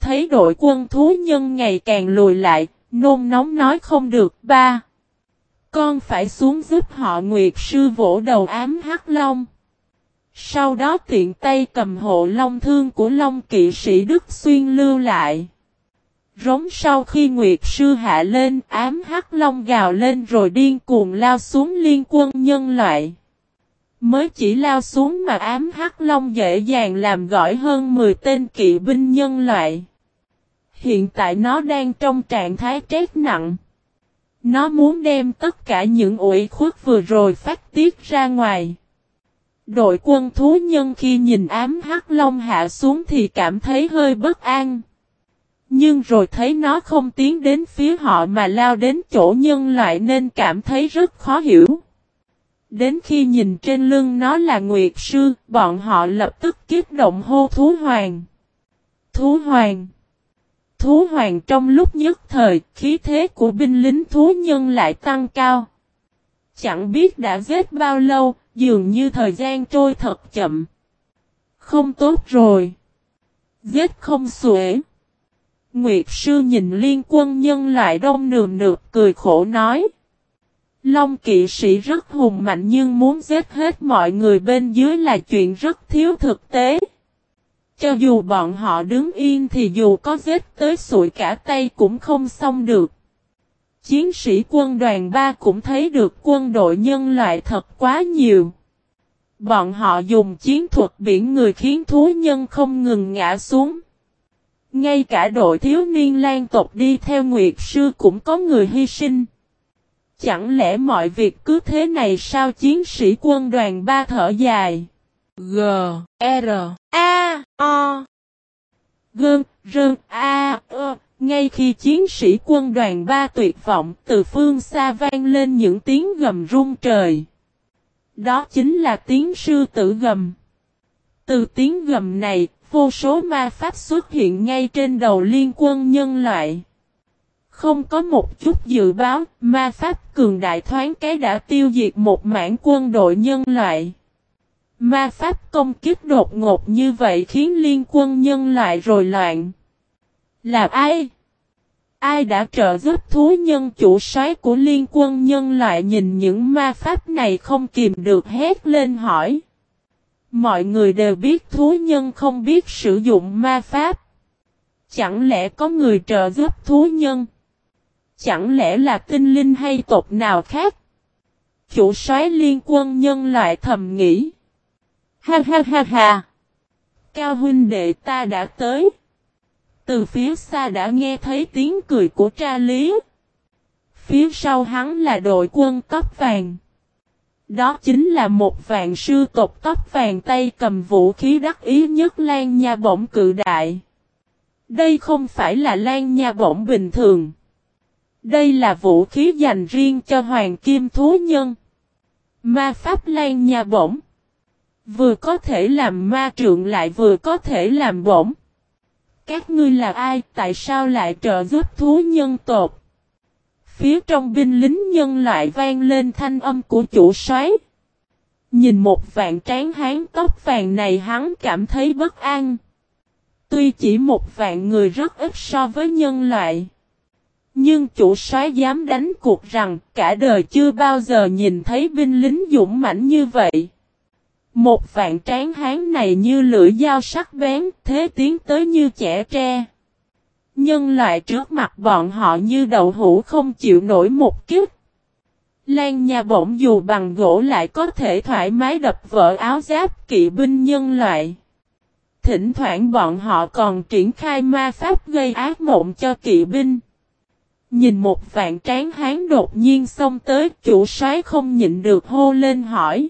Thấy đội quân thú nhân ngày càng lùi lại, nôn nóng nói không được. Ba, Con phải xuống giúp họ Nguyệt Sư vỗ đầu ám Hắc Long. Sau đó tiện tay cầm hộ long thương của long kỵ sĩ Đức Xuyên lưu lại. Rống sau khi Nguyệt Sư hạ lên, ám hắc long gào lên rồi điên cuồng lao xuống liên quân nhân loại. Mới chỉ lao xuống mà ám hắc long dễ dàng làm gõi hơn 10 tên kỵ binh nhân loại. Hiện tại nó đang trong trạng thái trét nặng. Nó muốn đem tất cả những ủy khuất vừa rồi phát tiết ra ngoài. Đội quân thú nhân khi nhìn ám hắc long hạ xuống thì cảm thấy hơi bất an. Nhưng rồi thấy nó không tiến đến phía họ mà lao đến chỗ nhân loại nên cảm thấy rất khó hiểu. Đến khi nhìn trên lưng nó là Nguyệt Sư, bọn họ lập tức kích động hô thú hoàng. Thú hoàng. Thú hoàng trong lúc nhất thời, khí thế của binh lính thú nhân lại tăng cao. Chẳng biết đã giết bao lâu, dường như thời gian trôi thật chậm. Không tốt rồi. Giết không xuể. Nguyệt sư nhìn liên quân nhân loại đông nườm nượp cười khổ nói. Long kỵ sĩ rất hùng mạnh nhưng muốn giết hết mọi người bên dưới là chuyện rất thiếu thực tế. Cho dù bọn họ đứng yên thì dù có giết tới sụi cả tay cũng không xong được. Chiến sĩ quân đoàn 3 cũng thấy được quân đội nhân loại thật quá nhiều. Bọn họ dùng chiến thuật biển người khiến thú nhân không ngừng ngã xuống. Ngay cả đội thiếu niên lan tộc đi theo Nguyệt Sư cũng có người hy sinh. Chẳng lẽ mọi việc cứ thế này sao chiến sĩ quân đoàn ba thở dài? G, R, A, O Gơn, Rơn, A, O Ngay khi chiến sĩ quân đoàn ba tuyệt vọng từ phương xa vang lên những tiếng gầm rung trời. Đó chính là tiếng sư tử gầm. Từ tiếng gầm này, vô số ma pháp xuất hiện ngay trên đầu liên quân nhân loại. Không có một chút dự báo, ma pháp cường đại thoáng cái đã tiêu diệt một mảng quân đội nhân loại. Ma pháp công kích đột ngột như vậy khiến liên quân nhân loại rồi loạn. Là ai? Ai đã trợ giúp thú nhân chủ soái của liên quân nhân loại nhìn những ma pháp này không kìm được hét lên hỏi. Mọi người đều biết thú nhân không biết sử dụng ma pháp. Chẳng lẽ có người trợ giúp thú nhân? Chẳng lẽ là tinh linh hay tộc nào khác? Chủ soái liên quân nhân loại thầm nghĩ. Ha ha ha ha. Cao huynh đệ ta đã tới. Từ phía xa đã nghe thấy tiếng cười của tra lý. Phía sau hắn là đội quân tóc vàng. Đó chính là một vạn sư tộc tóc vàng tay cầm vũ khí đắc ý nhất Lan Nha Bổng cự đại. Đây không phải là Lan Nha Bổng bình thường. Đây là vũ khí dành riêng cho hoàng kim thú nhân. Ma Pháp Lan Nha Bổng. Vừa có thể làm ma trượng lại vừa có thể làm bổng. Các ngươi là ai, tại sao lại trợ giúp thú nhân tộc? Phía trong binh lính nhân loại vang lên thanh âm của chủ soái. Nhìn một vạn tráng hán tóc vàng này hắn cảm thấy bất an. Tuy chỉ một vạn người rất ít so với nhân loại. Nhưng chủ soái dám đánh cuộc rằng cả đời chưa bao giờ nhìn thấy binh lính dũng mãnh như vậy. Một vạn tráng hán này như lưỡi dao sắc bén, thế tiến tới như trẻ tre. Nhân loại trước mặt bọn họ như đậu hũ không chịu nổi một kiếp. Lan nhà bỗng dù bằng gỗ lại có thể thoải mái đập vỡ áo giáp kỵ binh nhân loại. Thỉnh thoảng bọn họ còn triển khai ma pháp gây ác mộng cho kỵ binh. Nhìn một vạn tráng hán đột nhiên xông tới, chủ soái không nhịn được hô lên hỏi.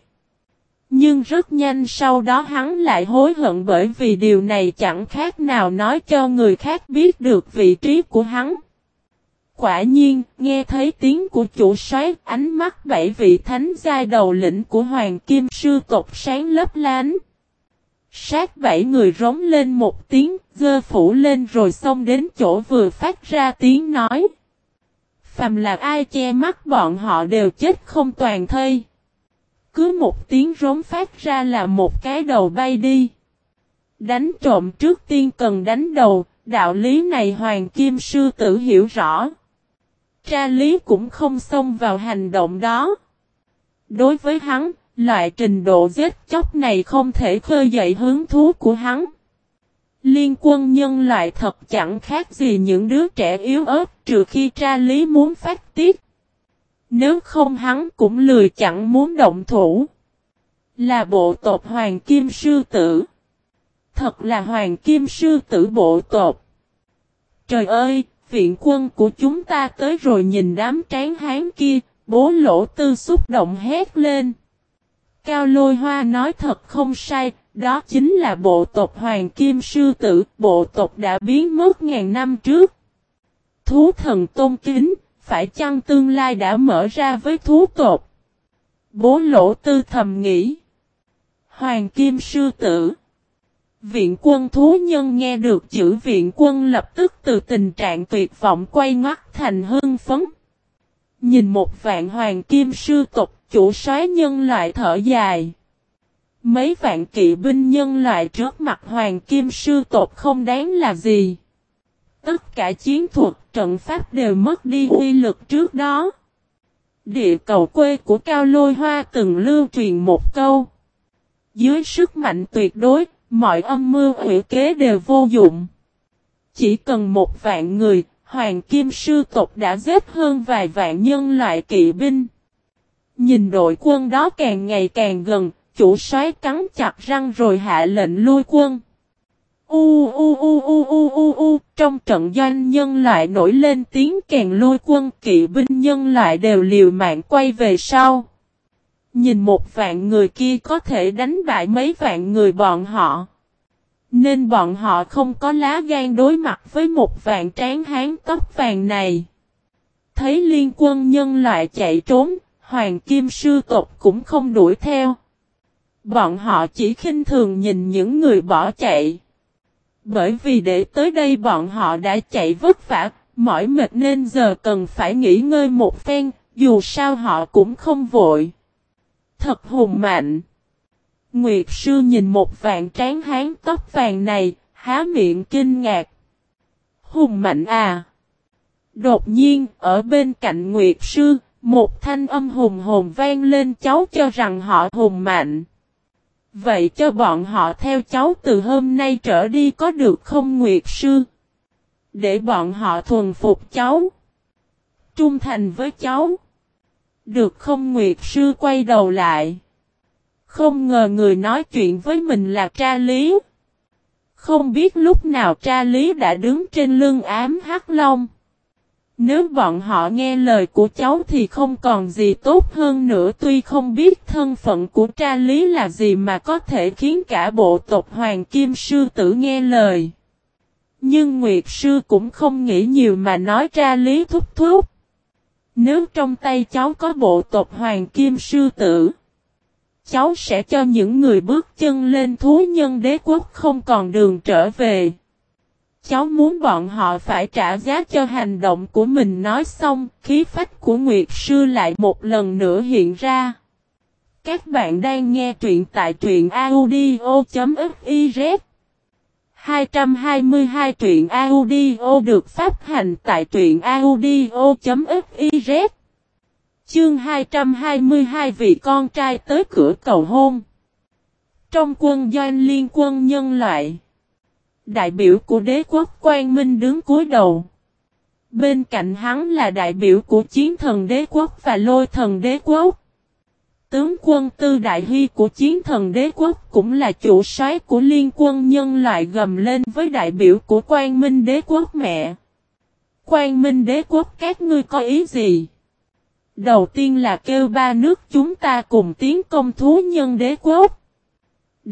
Nhưng rất nhanh sau đó hắn lại hối hận bởi vì điều này chẳng khác nào nói cho người khác biết được vị trí của hắn. Quả nhiên, nghe thấy tiếng của chủ soái, ánh mắt bảy vị thánh giai đầu lĩnh của Hoàng Kim Sư tộc sáng lấp lánh. Sát bảy người rống lên một tiếng, dơ phủ lên rồi xông đến chỗ vừa phát ra tiếng nói. Phàm là ai che mắt bọn họ đều chết không toàn thây. Cứ một tiếng rống phát ra là một cái đầu bay đi. Đánh trộm trước tiên cần đánh đầu, đạo lý này Hoàng Kim Sư tử hiểu rõ. Tra lý cũng không xông vào hành động đó. Đối với hắn, loại trình độ giết chóc này không thể khơi dậy hứng thú của hắn. Liên quân nhân loại thật chẳng khác gì những đứa trẻ yếu ớt trừ khi tra lý muốn phát tiết. Nếu không hắn cũng lười chẳng muốn động thủ. Là bộ tộc Hoàng Kim Sư Tử. Thật là Hoàng Kim Sư Tử bộ tộc. Trời ơi, viện quân của chúng ta tới rồi nhìn đám tráng hán kia, bố lỗ tư xúc động hét lên. Cao lôi hoa nói thật không sai, đó chính là bộ tộc Hoàng Kim Sư Tử, bộ tộc đã biến mất ngàn năm trước. Thú thần tôn kính, phải chăng tương lai đã mở ra với thú tột? Bố lỗ tư thầm nghĩ. Hoàng Kim Sư Tử Viện quân thú nhân nghe được chữ viện quân lập tức từ tình trạng tuyệt vọng quay ngoắt thành hưng phấn. Nhìn một vạn hoàng kim sư tộc chủ soái nhân loại thở dài. Mấy vạn kỵ binh nhân loại trước mặt hoàng kim sư tộc không đáng là gì. Tất cả chiến thuật trận pháp đều mất đi uy lực trước đó. Địa cầu quê của Cao Lôi Hoa từng lưu truyền một câu. Dưới sức mạnh tuyệt đối, mọi âm mưu hủy kế đều vô dụng. Chỉ cần một vạn người, Hoàng Kim Sư Tộc đã giết hơn vài vạn nhân loại kỵ binh. Nhìn đội quân đó càng ngày càng gần, chủ soái cắn chặt răng rồi hạ lệnh lui quân. U u u u u u u trong trận doanh nhân loại nổi lên tiếng kèn lôi quân kỵ binh nhân loại đều liều mạng quay về sau. Nhìn một vạn người kia có thể đánh bại mấy vạn người bọn họ. Nên bọn họ không có lá gan đối mặt với một vạn tráng hán tóc vàng này. Thấy liên quân nhân loại chạy trốn, Hoàng Kim Sư tộc cũng không đuổi theo. Bọn họ chỉ khinh thường nhìn những người bỏ chạy. Bởi vì để tới đây bọn họ đã chạy vất vả, mỏi mệt nên giờ cần phải nghỉ ngơi một phen, dù sao họ cũng không vội. Thật hùng mạnh. Nguyệt sư nhìn một vạn tráng hán tóc vàng này, há miệng kinh ngạc. Hùng mạnh à! Đột nhiên, ở bên cạnh Nguyệt sư, một thanh âm hùng hồn vang lên cháu cho rằng họ hùng mạnh. Vậy cho bọn họ theo cháu từ hôm nay trở đi có được không Nguyệt sư? Để bọn họ thuần phục cháu. Trung thành với cháu. Được không Nguyệt sư quay đầu lại. Không ngờ người nói chuyện với mình là tra lý. Không biết lúc nào tra lý đã đứng trên lưng ám hắc long. Nếu bọn họ nghe lời của cháu thì không còn gì tốt hơn nữa tuy không biết thân phận của tra lý là gì mà có thể khiến cả bộ tộc Hoàng Kim Sư tử nghe lời. Nhưng Nguyệt Sư cũng không nghĩ nhiều mà nói tra lý thúc thúc. Nếu trong tay cháu có bộ tộc Hoàng Kim Sư tử, cháu sẽ cho những người bước chân lên thú nhân đế quốc không còn đường trở về. Cháu muốn bọn họ phải trả giá cho hành động của mình. Nói xong, khí phách của Nguyệt Sư lại một lần nữa hiện ra. Các bạn đang nghe truyện tại truyện audio.fiz 222 truyện audio được phát hành tại truyện audio.fiz Chương 222 vị con trai tới cửa cầu hôn. Trong quân doanh liên quân nhân loại Đại biểu của đế quốc Quang Minh đứng cuối đầu Bên cạnh hắn là đại biểu của chiến thần đế quốc và lôi thần đế quốc Tướng quân tư đại hy của chiến thần đế quốc cũng là chủ soái của liên quân nhân loại gầm lên với đại biểu của quang minh đế quốc mẹ. quang minh đế quốc, các ngươi có ý gì? Đầu tiên là kêu ba nước chúng ta cùng tiến công thú nhân đế quốc.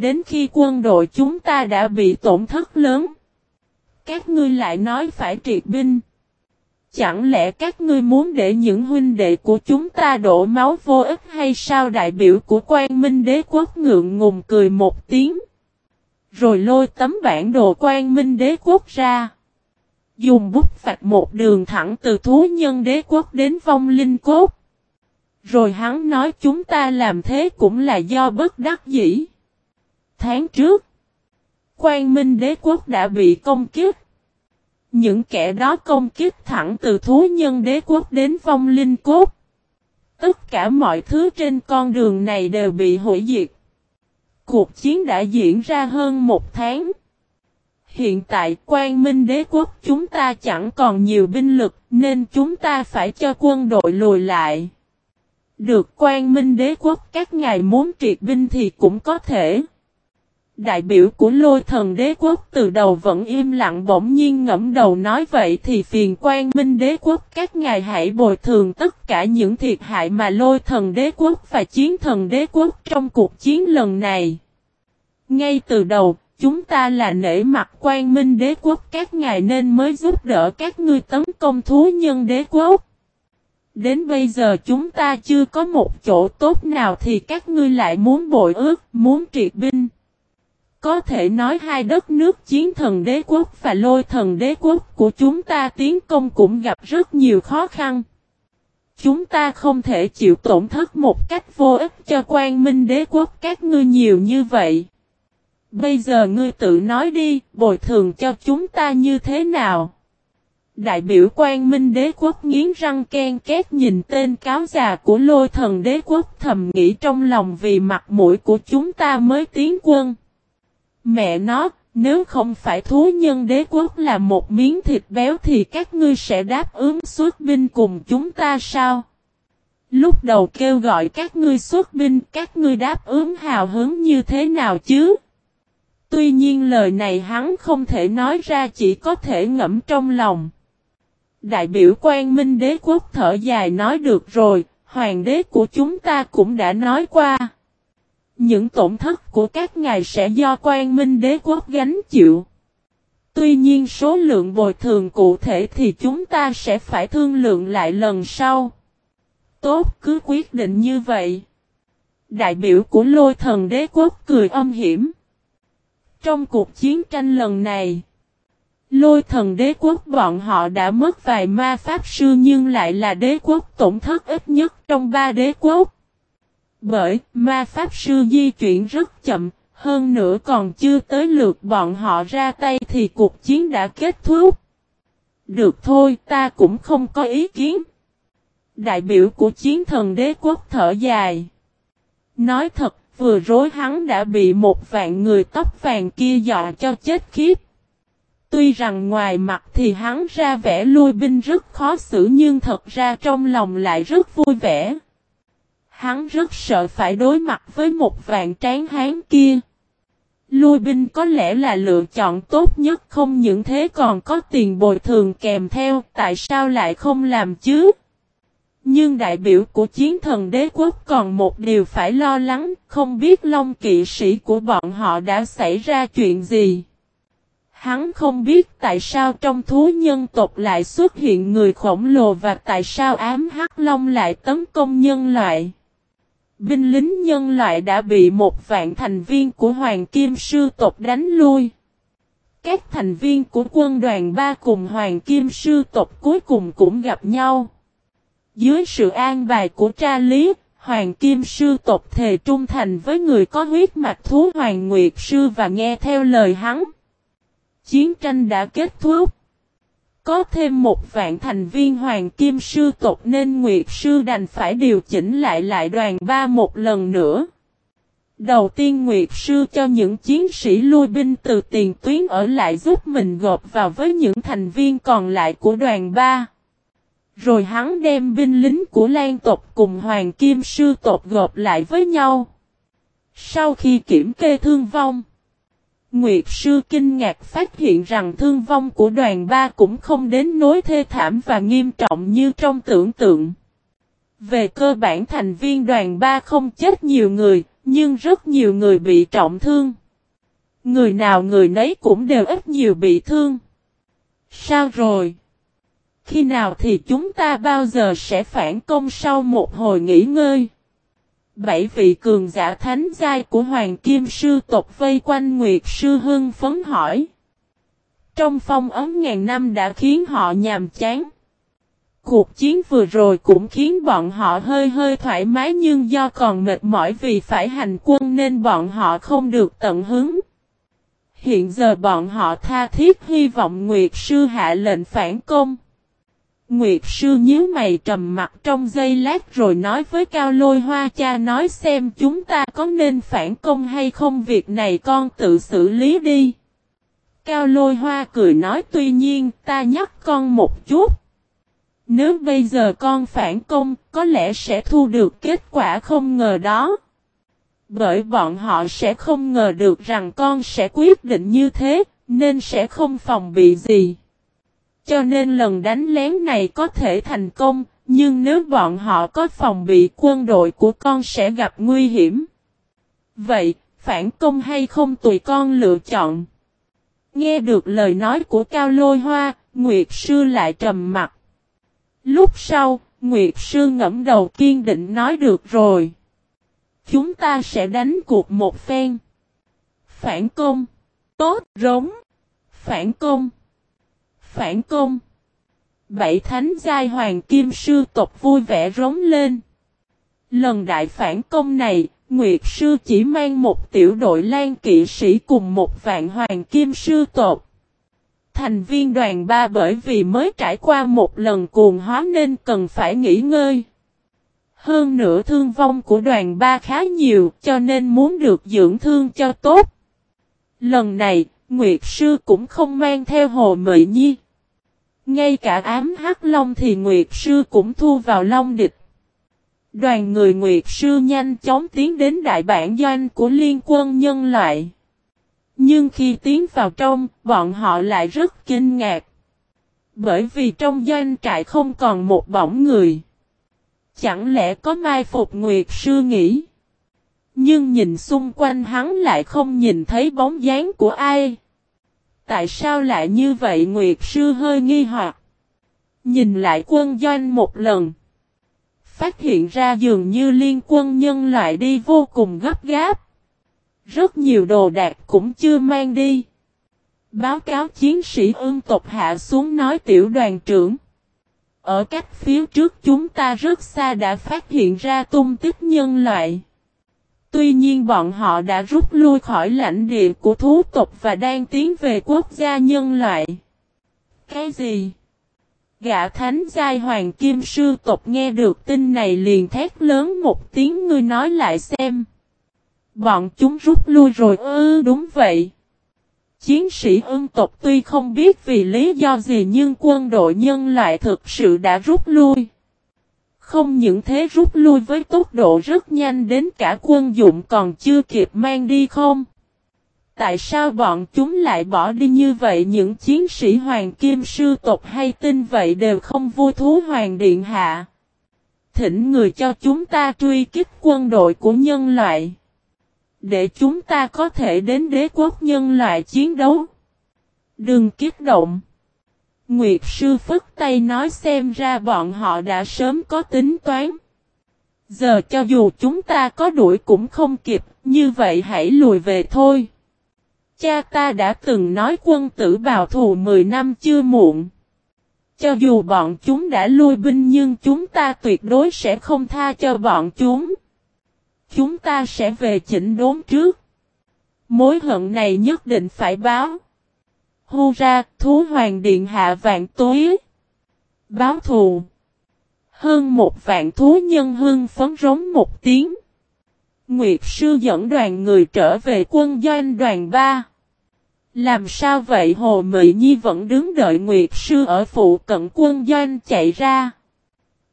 Đến khi quân đội chúng ta đã bị tổn thất lớn. Các ngươi lại nói phải triệt binh. Chẳng lẽ các ngươi muốn để những huynh đệ của chúng ta đổ máu vô ích hay sao đại biểu của quan minh đế quốc ngượng ngùng cười một tiếng. Rồi lôi tấm bản đồ quan minh đế quốc ra. Dùng bút phạt một đường thẳng từ thú nhân đế quốc đến vong linh cốt. Rồi hắn nói chúng ta làm thế cũng là do bất đắc dĩ. Tháng trước, quan minh đế quốc đã bị công kiếp. Những kẻ đó công kích thẳng từ thú nhân đế quốc đến vong linh cốt. Tất cả mọi thứ trên con đường này đều bị hủy diệt. Cuộc chiến đã diễn ra hơn một tháng. Hiện tại quan minh đế quốc chúng ta chẳng còn nhiều binh lực nên chúng ta phải cho quân đội lùi lại. Được quan minh đế quốc các ngài muốn triệt binh thì cũng có thể. Đại biểu của lôi thần đế quốc từ đầu vẫn im lặng bỗng nhiên ngẫm đầu nói vậy thì phiền quan minh đế quốc các ngài hãy bồi thường tất cả những thiệt hại mà lôi thần đế quốc và chiến thần đế quốc trong cuộc chiến lần này. Ngay từ đầu, chúng ta là nể mặt quan minh đế quốc các ngài nên mới giúp đỡ các ngươi tấn công thú nhân đế quốc. Đến bây giờ chúng ta chưa có một chỗ tốt nào thì các ngươi lại muốn bội ước, muốn triệt binh. Có thể nói hai đất nước chiến thần đế quốc và lôi thần đế quốc của chúng ta tiến công cũng gặp rất nhiều khó khăn. Chúng ta không thể chịu tổn thất một cách vô ích cho quan minh đế quốc các ngươi nhiều như vậy. Bây giờ ngươi tự nói đi, bồi thường cho chúng ta như thế nào? Đại biểu quan minh đế quốc nghiến răng ken két nhìn tên cáo già của lôi thần đế quốc thầm nghĩ trong lòng vì mặt mũi của chúng ta mới tiến quân. Mẹ nó, nếu không phải thú nhân đế quốc là một miếng thịt béo thì các ngươi sẽ đáp ứng xuất binh cùng chúng ta sao? Lúc đầu kêu gọi các ngươi xuất binh, các ngươi đáp ứng hào hứng như thế nào chứ? Tuy nhiên lời này hắn không thể nói ra chỉ có thể ngẫm trong lòng. Đại biểu quan minh đế quốc thở dài nói được rồi, hoàng đế của chúng ta cũng đã nói qua. Những tổn thất của các ngài sẽ do quan minh đế quốc gánh chịu. Tuy nhiên số lượng bồi thường cụ thể thì chúng ta sẽ phải thương lượng lại lần sau. Tốt cứ quyết định như vậy. Đại biểu của lôi thần đế quốc cười âm hiểm. Trong cuộc chiến tranh lần này, lôi thần đế quốc bọn họ đã mất vài ma pháp sư nhưng lại là đế quốc tổn thất ít nhất trong ba đế quốc. Bởi ma pháp sư di chuyển rất chậm, hơn nữa còn chưa tới lượt bọn họ ra tay thì cuộc chiến đã kết thúc. Được thôi, ta cũng không có ý kiến. Đại biểu của chiến thần đế quốc thở dài. Nói thật, vừa rối hắn đã bị một vạn người tóc vàng kia dọa cho chết khiếp. Tuy rằng ngoài mặt thì hắn ra vẻ lui binh rất khó xử nhưng thật ra trong lòng lại rất vui vẻ. Hắn rất sợ phải đối mặt với một vạn tráng hán kia. Lui binh có lẽ là lựa chọn tốt nhất không những thế còn có tiền bồi thường kèm theo, tại sao lại không làm chứ? Nhưng đại biểu của chiến thần đế quốc còn một điều phải lo lắng, không biết long kỵ sĩ của bọn họ đã xảy ra chuyện gì. Hắn không biết tại sao trong thú nhân tộc lại xuất hiện người khổng lồ và tại sao ám hắc long lại tấn công nhân loại. Binh lính nhân loại đã bị một vạn thành viên của Hoàng Kim Sư tộc đánh lui. các thành viên của quân đoàn ba cùng Hoàng Kim Sư tộc cuối cùng cũng gặp nhau. Dưới sự an bài của tra lý, Hoàng Kim Sư tộc thề trung thành với người có huyết mạch thú Hoàng Nguyệt Sư và nghe theo lời hắn. Chiến tranh đã kết thúc. Có thêm một vạn thành viên Hoàng Kim Sư tộc nên Nguyệt Sư đành phải điều chỉnh lại lại đoàn ba một lần nữa. Đầu tiên Nguyệt Sư cho những chiến sĩ lui binh từ tiền tuyến ở lại giúp mình gộp vào với những thành viên còn lại của đoàn ba Rồi hắn đem binh lính của Lan tộc cùng Hoàng Kim Sư tộc gộp lại với nhau. Sau khi kiểm kê thương vong, Nguyệt Sư kinh ngạc phát hiện rằng thương vong của đoàn Ba cũng không đến nối thê thảm và nghiêm trọng như trong tưởng tượng. Về cơ bản thành viên đoàn Ba không chết nhiều người, nhưng rất nhiều người bị trọng thương. Người nào người nấy cũng đều ít nhiều bị thương. Sao rồi? Khi nào thì chúng ta bao giờ sẽ phản công sau một hồi nghỉ ngơi? Bảy vị cường giả thánh giai của Hoàng Kim Sư tộc vây quanh Nguyệt Sư Hưng phấn hỏi. Trong phong ấm ngàn năm đã khiến họ nhàm chán. Cuộc chiến vừa rồi cũng khiến bọn họ hơi hơi thoải mái nhưng do còn mệt mỏi vì phải hành quân nên bọn họ không được tận hứng. Hiện giờ bọn họ tha thiết hy vọng Nguyệt Sư hạ lệnh phản công. Nguyệt Sư nhíu mày trầm mặt trong giây lát rồi nói với Cao Lôi Hoa cha nói xem chúng ta có nên phản công hay không việc này con tự xử lý đi. Cao Lôi Hoa cười nói tuy nhiên ta nhắc con một chút. Nếu bây giờ con phản công, có lẽ sẽ thu được kết quả không ngờ đó. Bởi bọn họ sẽ không ngờ được rằng con sẽ quyết định như thế, nên sẽ không phòng bị gì. Cho nên lần đánh lén này có thể thành công, nhưng nếu bọn họ có phòng bị quân đội của con sẽ gặp nguy hiểm. Vậy, phản công hay không tùy con lựa chọn. Nghe được lời nói của Cao Lôi Hoa, Nguyệt Sư lại trầm mặt. Lúc sau, Nguyệt Sư ngẫm đầu kiên định nói được rồi. Chúng ta sẽ đánh cuộc một phen. Phản công. Tốt, rống. Phản công. Phản công. Bảy thánh giai hoàng kim sư tộc vui vẻ rống lên. Lần đại phản công này, Nguyệt Sư chỉ mang một tiểu đội lan kỵ sĩ cùng một vạn hoàng kim sư tộc. Thành viên đoàn ba bởi vì mới trải qua một lần cuồng hóa nên cần phải nghỉ ngơi. Hơn nữa thương vong của đoàn ba khá nhiều cho nên muốn được dưỡng thương cho tốt. Lần này, Nguyệt Sư cũng không mang theo Hồ Mị Nhi. Ngay cả ám hắc long thì Nguyệt Sư cũng thu vào long địch. Đoàn người Nguyệt Sư nhanh chóng tiến đến đại bản doanh của liên quân nhân loại. Nhưng khi tiến vào trong, bọn họ lại rất kinh ngạc. Bởi vì trong doanh trại không còn một bóng người. Chẳng lẽ có mai phục Nguyệt Sư nghĩ. Nhưng nhìn xung quanh hắn lại không nhìn thấy bóng dáng của ai. Tại sao lại như vậy Nguyệt Sư hơi nghi hoặc. Nhìn lại quân doanh một lần. Phát hiện ra dường như liên quân nhân loại đi vô cùng gấp gáp. Rất nhiều đồ đạc cũng chưa mang đi. Báo cáo chiến sĩ ương tộc hạ xuống nói tiểu đoàn trưởng. Ở cách phía trước chúng ta rất xa đã phát hiện ra tung tích nhân loại. Tuy nhiên bọn họ đã rút lui khỏi lãnh địa của thú tộc và đang tiến về quốc gia nhân loại. Cái gì? Gã thánh giai hoàng kim sư tộc nghe được tin này liền thét lớn một tiếng ngươi nói lại xem. Bọn chúng rút lui rồi ư, đúng vậy. Chiến sĩ ưng tộc tuy không biết vì lý do gì nhưng quân đội nhân loại thực sự đã rút lui. Không những thế rút lui với tốc độ rất nhanh đến cả quân dụng còn chưa kịp mang đi không? Tại sao bọn chúng lại bỏ đi như vậy những chiến sĩ hoàng kim sư tộc hay tin vậy đều không vui thú hoàng điện hạ? Thỉnh người cho chúng ta truy kích quân đội của nhân loại. Để chúng ta có thể đến đế quốc nhân loại chiến đấu. Đừng kích động. Nguyệt sư phức tay nói xem ra bọn họ đã sớm có tính toán. Giờ cho dù chúng ta có đuổi cũng không kịp, như vậy hãy lùi về thôi. Cha ta đã từng nói quân tử bào thù 10 năm chưa muộn. Cho dù bọn chúng đã lui binh nhưng chúng ta tuyệt đối sẽ không tha cho bọn chúng. Chúng ta sẽ về chỉnh đốn trước. Mối hận này nhất định phải báo hô ra, thú hoàng điện hạ vạn túi Báo thù. Hơn một vạn thú nhân hưng phấn rống một tiếng. Nguyệt sư dẫn đoàn người trở về quân doanh đoàn 3. Làm sao vậy Hồ Mị Nhi vẫn đứng đợi Nguyệt sư ở phụ cận quân doanh chạy ra.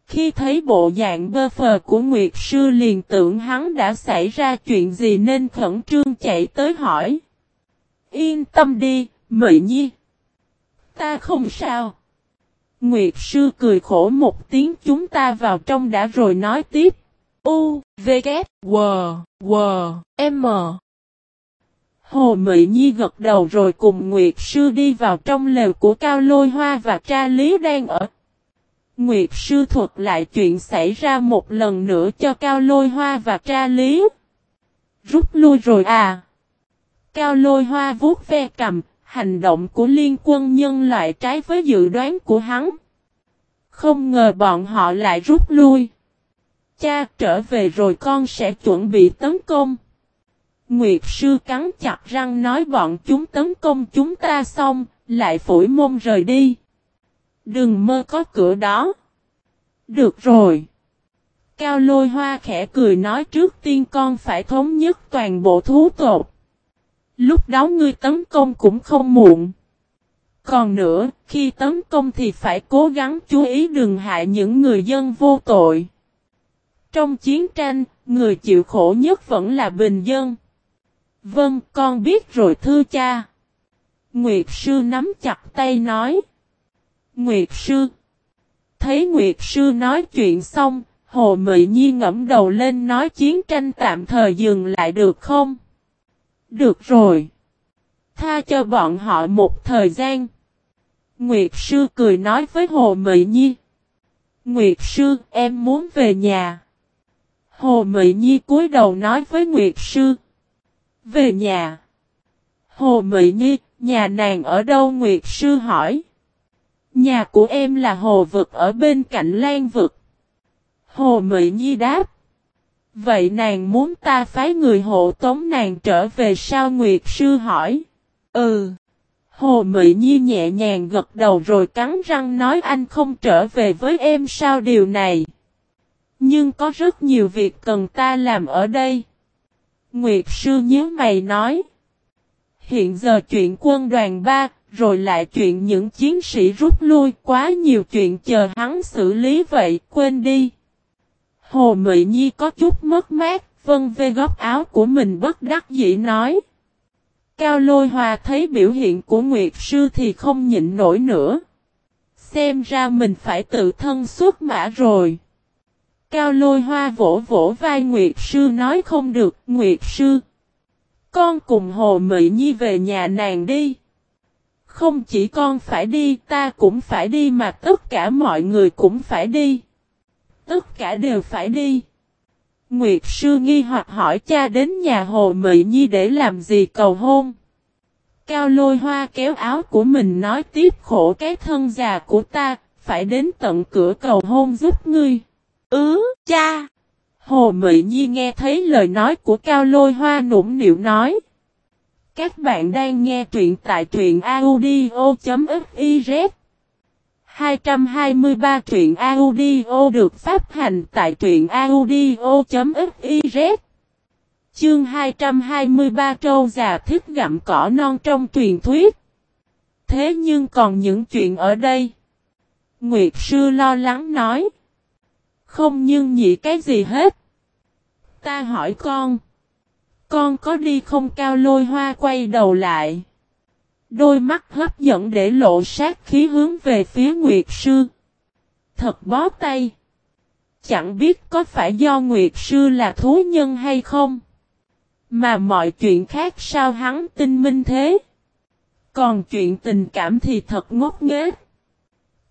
Khi thấy bộ dạng bơ phờ của Nguyệt sư liền tưởng hắn đã xảy ra chuyện gì nên khẩn trương chạy tới hỏi. Yên tâm đi, Mị Nhi. Ta không sao. Nguyệt sư cười khổ một tiếng chúng ta vào trong đã rồi nói tiếp. U, V, K, W, W, M. Hồ Mị Nhi gật đầu rồi cùng Nguyệt sư đi vào trong lều của Cao Lôi Hoa và Tra Lý đang ở. Nguyệt sư thuật lại chuyện xảy ra một lần nữa cho Cao Lôi Hoa và Tra Lý. Rút lui rồi à. Cao Lôi Hoa vuốt ve cầm, hành động của liên quân nhân loại trái với dự đoán của hắn. Không ngờ bọn họ lại rút lui. Cha trở về rồi con sẽ chuẩn bị tấn công. Nguyệt sư cắn chặt răng nói bọn chúng tấn công chúng ta xong, lại phổi môn rời đi. Đừng mơ có cửa đó. Được rồi. Cao lôi hoa khẽ cười nói trước tiên con phải thống nhất toàn bộ thú tột. Lúc đó ngươi tấn công cũng không muộn. Còn nữa, khi tấn công thì phải cố gắng chú ý đừng hại những người dân vô tội. Trong chiến tranh, người chịu khổ nhất vẫn là bình dân. Vâng, con biết rồi thưa cha. Nguyệt sư nắm chặt tay nói. Nguyệt sư. Thấy Nguyệt sư nói chuyện xong, Hồ Mị Nhi ngẫm đầu lên nói chiến tranh tạm thời dừng lại được không? Được rồi. Tha cho bọn họ một thời gian. Nguyệt sư cười nói với Hồ Mị Nhi. Nguyệt sư, em muốn về nhà. Hồ Mị Nhi cúi đầu nói với Nguyệt sư. Về nhà. Hồ Mị Nhi, nhà nàng ở đâu Nguyệt sư hỏi. Nhà của em là hồ vực ở bên cạnh lan vực. Hồ Mị Nhi đáp. Vậy nàng muốn ta phái người hộ tống nàng trở về sao Nguyệt sư hỏi. Ừ. Hồ Mỹ Nhi nhẹ nhàng gật đầu rồi cắn răng nói anh không trở về với em sao điều này. Nhưng có rất nhiều việc cần ta làm ở đây. Nguyệt sư nhớ mày nói. Hiện giờ chuyện quân đoàn 3, rồi lại chuyện những chiến sĩ rút lui quá nhiều chuyện chờ hắn xử lý vậy, quên đi. Hồ Mị Nhi có chút mất mát, vân vê góc áo của mình bất đắc dĩ nói. Cao Lôi Hòa thấy biểu hiện của Nguyệt Sư thì không nhịn nổi nữa. Xem ra mình phải tự thân xuất mã rồi. Cao Lôi Hoa vỗ vỗ vai Nguyệt Sư nói không được, Nguyệt Sư. Con cùng Hồ Mị Nhi về nhà nàng đi. Không chỉ con phải đi, ta cũng phải đi mà tất cả mọi người cũng phải đi. Tất cả đều phải đi. Nguyệt sư nghi hoặc hỏi cha đến nhà Hồ Mị Nhi để làm gì cầu hôn. Cao lôi hoa kéo áo của mình nói tiếp khổ cái thân già của ta, phải đến tận cửa cầu hôn giúp ngươi. Ứ, cha! Hồ Mị Nhi nghe thấy lời nói của Cao lôi hoa nũng nịu nói. Các bạn đang nghe truyện tại truyện audio.fif 223 truyện audio được phát hành tại truyện audio.fiz Chương 223 trâu già thích gặm cỏ non trong truyền thuyết. Thế nhưng còn những chuyện ở đây? Nguyệt sư lo lắng nói. Không nhưng nhị cái gì hết. Ta hỏi con. Con có đi không? Cao lôi hoa quay đầu lại. Đôi mắt hấp dẫn để lộ sát khí hướng về phía Nguyệt Sư. Thật bó tay. Chẳng biết có phải do Nguyệt Sư là thú nhân hay không. Mà mọi chuyện khác sao hắn tinh minh thế. Còn chuyện tình cảm thì thật ngốc nghếch.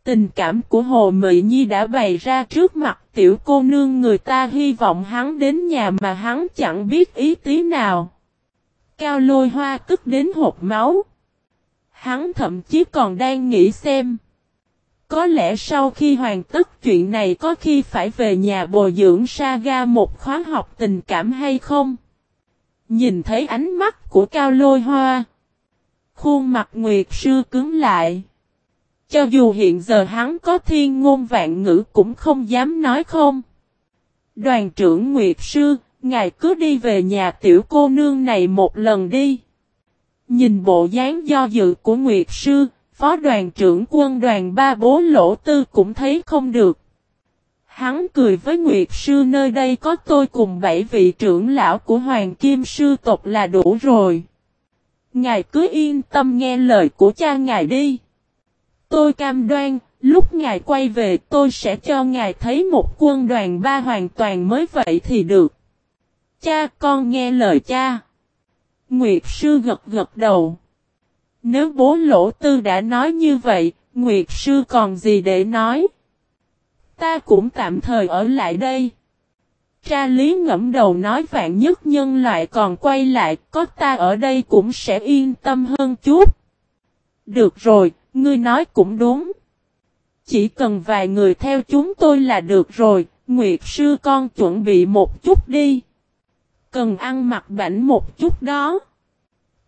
Tình cảm của Hồ Mị Nhi đã bày ra trước mặt tiểu cô nương người ta hy vọng hắn đến nhà mà hắn chẳng biết ý tí nào. Cao lôi hoa tức đến hộp máu. Hắn thậm chí còn đang nghĩ xem. Có lẽ sau khi hoàn tất chuyện này có khi phải về nhà bồi dưỡng Saga một khóa học tình cảm hay không? Nhìn thấy ánh mắt của Cao Lôi Hoa. Khuôn mặt Nguyệt Sư cứng lại. Cho dù hiện giờ hắn có thiên ngôn vạn ngữ cũng không dám nói không. Đoàn trưởng Nguyệt Sư, ngài cứ đi về nhà tiểu cô nương này một lần đi. Nhìn bộ dáng do dự của Nguyệt Sư, phó đoàn trưởng quân đoàn ba bố lỗ tư cũng thấy không được. Hắn cười với Nguyệt Sư nơi đây có tôi cùng bảy vị trưởng lão của Hoàng Kim Sư tộc là đủ rồi. Ngài cứ yên tâm nghe lời của cha ngài đi. Tôi cam đoan, lúc ngài quay về tôi sẽ cho ngài thấy một quân đoàn ba hoàn toàn mới vậy thì được. Cha con nghe lời cha. Nguyệt sư gật gật đầu. Nếu bố lỗ tư đã nói như vậy, Nguyệt sư còn gì để nói? Ta cũng tạm thời ở lại đây. Tra lý ngẫm đầu nói vạn nhất nhân loại còn quay lại, có ta ở đây cũng sẽ yên tâm hơn chút. Được rồi, ngươi nói cũng đúng. Chỉ cần vài người theo chúng tôi là được rồi, Nguyệt sư con chuẩn bị một chút đi. Cần ăn mặc bảnh một chút đó.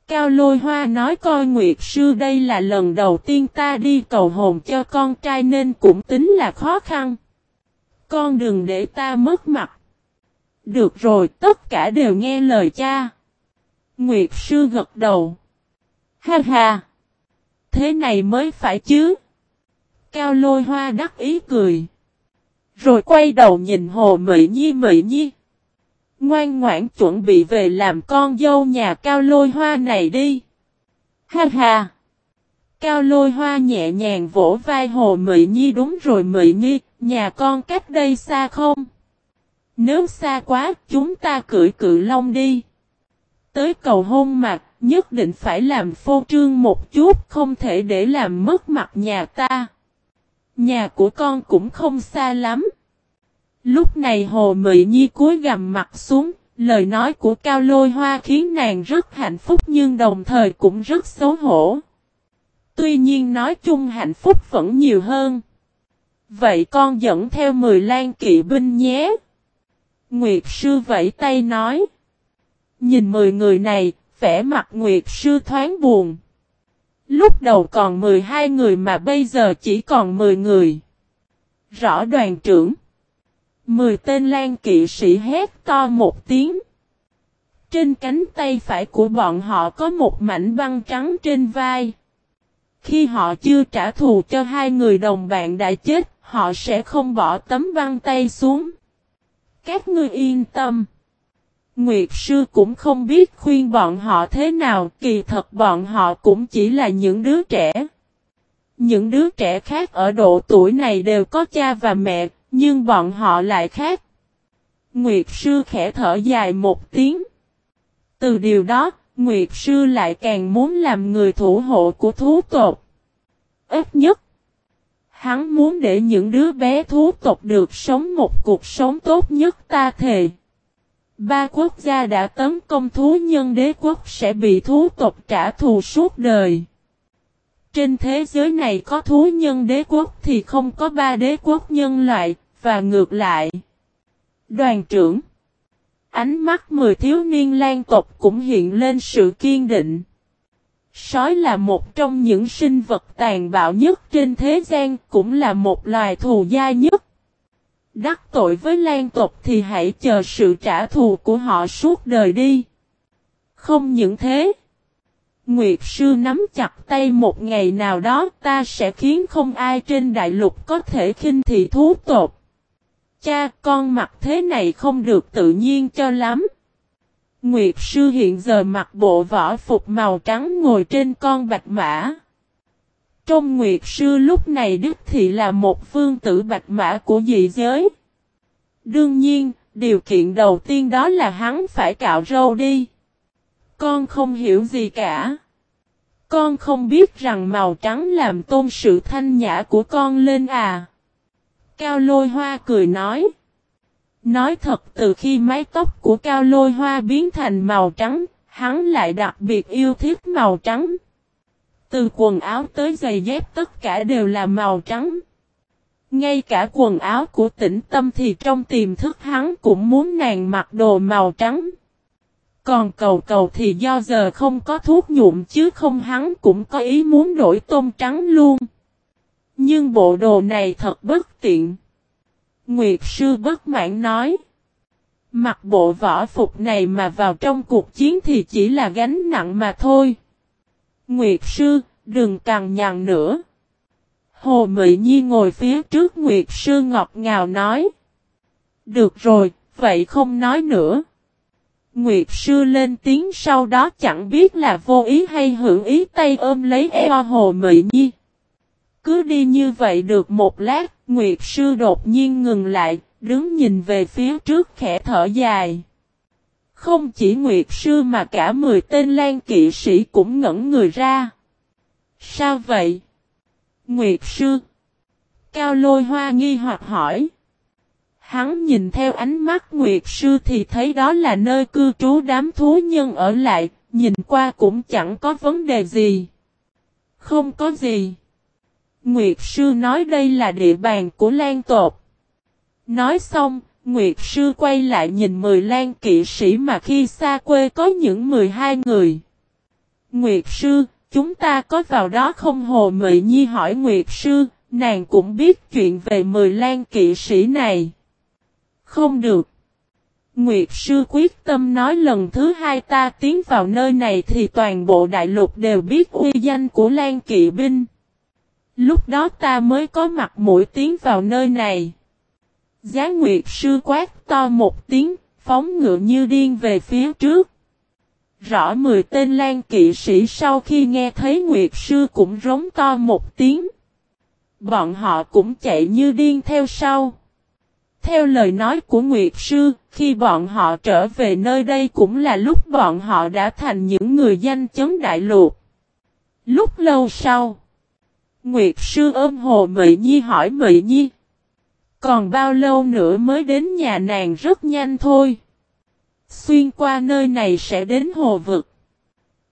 Cao lôi hoa nói coi Nguyệt sư đây là lần đầu tiên ta đi cầu hồn cho con trai nên cũng tính là khó khăn. Con đừng để ta mất mặt. Được rồi, tất cả đều nghe lời cha. Nguyệt sư gật đầu. Ha ha. Thế này mới phải chứ. Cao lôi hoa đắc ý cười. Rồi quay đầu nhìn hồ mị nhi mị nhi. Ngoan ngoãn chuẩn bị về làm con dâu nhà cao lôi hoa này đi. Ha ha. Cao lôi hoa nhẹ nhàng vỗ vai hồ mị nhi đúng rồi mị nhi, nhà con cách đây xa không? Nếu xa quá, chúng ta cưỡi cự long đi. Tới cầu hôn mặt, nhất định phải làm phô trương một chút, không thể để làm mất mặt nhà ta. Nhà của con cũng không xa lắm. Lúc này Hồ Mị Nhi cúi gằm mặt xuống, lời nói của Cao Lôi Hoa khiến nàng rất hạnh phúc nhưng đồng thời cũng rất xấu hổ. Tuy nhiên nói chung hạnh phúc vẫn nhiều hơn. Vậy con dẫn theo 10 lan kỵ binh nhé. Nguyệt sư vẫy tay nói. Nhìn 10 người này, vẻ mặt Nguyệt sư thoáng buồn. Lúc đầu còn 12 người mà bây giờ chỉ còn 10 người. Rõ đoàn trưởng. Mười tên lan kỵ sĩ hét to một tiếng. Trên cánh tay phải của bọn họ có một mảnh băng trắng trên vai. Khi họ chưa trả thù cho hai người đồng bạn đã chết, họ sẽ không bỏ tấm băng tay xuống. Các ngươi yên tâm. Nguyệt sư cũng không biết khuyên bọn họ thế nào, kỳ thật bọn họ cũng chỉ là những đứa trẻ. Những đứa trẻ khác ở độ tuổi này đều có cha và mẹ, nhưng bọn họ lại khác. Nguyệt sư khẽ thở dài một tiếng. Từ điều đó, Nguyệt sư lại càng muốn làm người thủ hộ của thú tộc. Ít nhất, hắn muốn để những đứa bé thú tộc được sống một cuộc sống tốt nhất ta thề. Ba quốc gia đã tấn công thú nhân đế quốc sẽ bị thú tộc trả thù suốt đời. Trên thế giới này có thú nhân đế quốc thì không có ba đế quốc nhân loại, và ngược lại. Đoàn trưởng Ánh mắt mười thiếu niên lan tộc cũng hiện lên sự kiên định. Sói là một trong những sinh vật tàn bạo nhất trên thế gian, cũng là một loài thù gia nhất. Đắc tội với lan tộc thì hãy chờ sự trả thù của họ suốt đời đi. Không những thế. Nguyệt sư nắm chặt tay một ngày nào đó ta sẽ khiến không ai trên đại lục có thể khinh thị thú tộc. Cha con mặc thế này không được tự nhiên cho lắm. Nguyệt sư hiện giờ mặc bộ võ phục màu trắng ngồi trên con bạch mã. Trong Nguyệt sư lúc này Đức Thị là một phương tử bạch mã của dị giới. Đương nhiên, điều kiện đầu tiên đó là hắn phải cạo râu đi. Con không hiểu gì cả. Con không biết rằng màu trắng làm tôn sự thanh nhã của con lên à. Cao lôi hoa cười nói. Nói thật từ khi mái tóc của cao lôi hoa biến thành màu trắng, hắn lại đặc biệt yêu thích màu trắng. Từ quần áo tới giày dép tất cả đều là màu trắng. Ngay cả quần áo của tĩnh tâm thì trong tiềm thức hắn cũng muốn nàng mặc đồ màu trắng. Còn cầu cầu thì do giờ không có thuốc nhuộm chứ không hắn cũng có ý muốn đổi tôm trắng luôn. Nhưng bộ đồ này thật bất tiện. Nguyệt sư bất mãn nói. Mặc bộ võ phục này mà vào trong cuộc chiến thì chỉ là gánh nặng mà thôi. Nguyệt sư, đừng càng nhằn nữa. Hồ Mị Nhi ngồi phía trước Nguyệt sư ngọt ngào nói. Được rồi, vậy không nói nữa. Nguyệt sư lên tiếng sau đó chẳng biết là vô ý hay hưởng ý tay ôm lấy eo Hồ Mị Nhi. Cứ đi như vậy được một lát, Nguyệt sư đột nhiên ngừng lại, đứng nhìn về phía trước khẽ thở dài. Không chỉ Nguyệt sư mà cả 10 tên lan kỵ sĩ cũng ngẩn người ra. Sao vậy? Nguyệt sư. Cao lôi hoa nghi hoặc hỏi. Hắn nhìn theo ánh mắt Nguyệt sư thì thấy đó là nơi cư trú đám thú nhân ở lại, nhìn qua cũng chẳng có vấn đề gì. Không có gì. Nguyệt sư nói đây là địa bàn của Lan tộc. Nói xong, Nguyệt sư quay lại nhìn mười lan kỵ sĩ mà khi xa quê có những 12 người. Nguyệt sư, chúng ta có vào đó không Hồ Mị Nhi hỏi Nguyệt sư, nàng cũng biết chuyện về mười lan kỵ sĩ này. Không được. Nguyệt sư quyết tâm nói lần thứ hai ta tiến vào nơi này thì toàn bộ đại lục đều biết uy danh của Lan Kỵ Binh. Lúc đó ta mới có mặt mũi tiến vào nơi này. Giá Nguyệt sư quát to một tiếng, phóng ngựa như điên về phía trước. Rõ mười tên lan kỵ sĩ sau khi nghe thấy Nguyệt sư cũng rống to một tiếng. Bọn họ cũng chạy như điên theo sau. Theo lời nói của Nguyệt sư, khi bọn họ trở về nơi đây cũng là lúc bọn họ đã thành những người danh chấn đại lục. Lúc lâu sau, Nguyệt sư ôm hồ Mị Nhi hỏi Mị Nhi. Còn bao lâu nữa mới đến nhà nàng rất nhanh thôi. Xuyên qua nơi này sẽ đến hồ vực.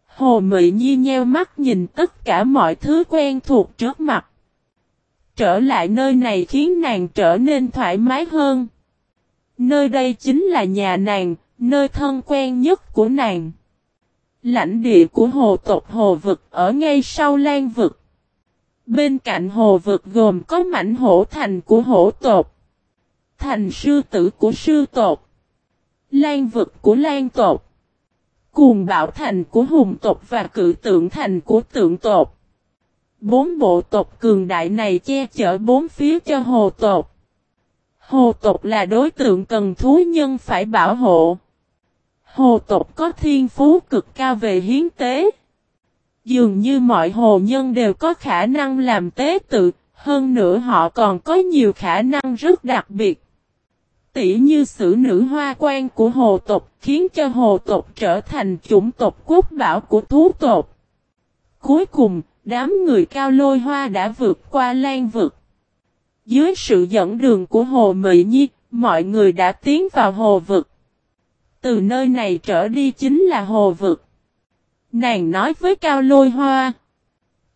Hồ Mị Nhi nheo mắt nhìn tất cả mọi thứ quen thuộc trước mặt. Trở lại nơi này khiến nàng trở nên thoải mái hơn. Nơi đây chính là nhà nàng, nơi thân quen nhất của nàng. Lãnh địa của hồ tộc hồ vực ở ngay sau lan vực. Bên cạnh hồ vực gồm có mảnh hổ thành của hổ tộc. Thành sư tử của sư tộc. Lan vực của lan tộc. Cuồng bảo thành của hùng tộc và cự tượng thành của tượng tộc. Bốn bộ tộc cường đại này che chở bốn phía cho hồ tộc. Hồ tộc là đối tượng cần thú nhân phải bảo hộ. Hồ tộc có thiên phú cực cao về hiến tế. Dường như mọi hồ nhân đều có khả năng làm tế tự, hơn nữa họ còn có nhiều khả năng rất đặc biệt. Tỷ như sự nữ hoa quan của hồ tộc khiến cho hồ tộc trở thành chủng tộc quốc bảo của thú tộc. Cuối cùng, đám người cao lôi hoa đã vượt qua lan vực. Dưới sự dẫn đường của hồ Mị Nhi, mọi người đã tiến vào hồ vực. Từ nơi này trở đi chính là hồ vực. Nàng nói với Cao Lôi Hoa.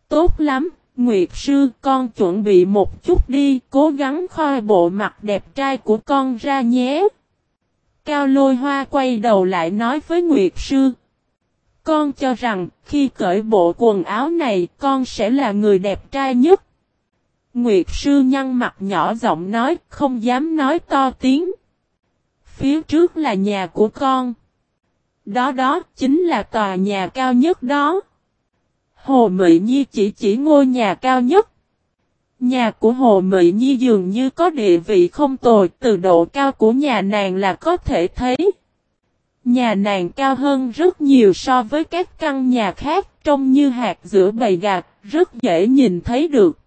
Tốt lắm, Nguyệt Sư con chuẩn bị một chút đi, cố gắng khoi bộ mặt đẹp trai của con ra nhé. Cao Lôi Hoa quay đầu lại nói với Nguyệt Sư. Con cho rằng, khi cởi bộ quần áo này, con sẽ là người đẹp trai nhất. Nguyệt Sư nhăn mặt nhỏ giọng nói, không dám nói to tiếng. Phía trước là nhà của con. Đó đó chính là tòa nhà cao nhất đó. Hồ Mị Nhi chỉ chỉ ngôi nhà cao nhất. Nhà của Hồ Mị Nhi dường như có địa vị không tồi từ độ cao của nhà nàng là có thể thấy. Nhà nàng cao hơn rất nhiều so với các căn nhà khác trông như hạt giữa bầy gạt, rất dễ nhìn thấy được.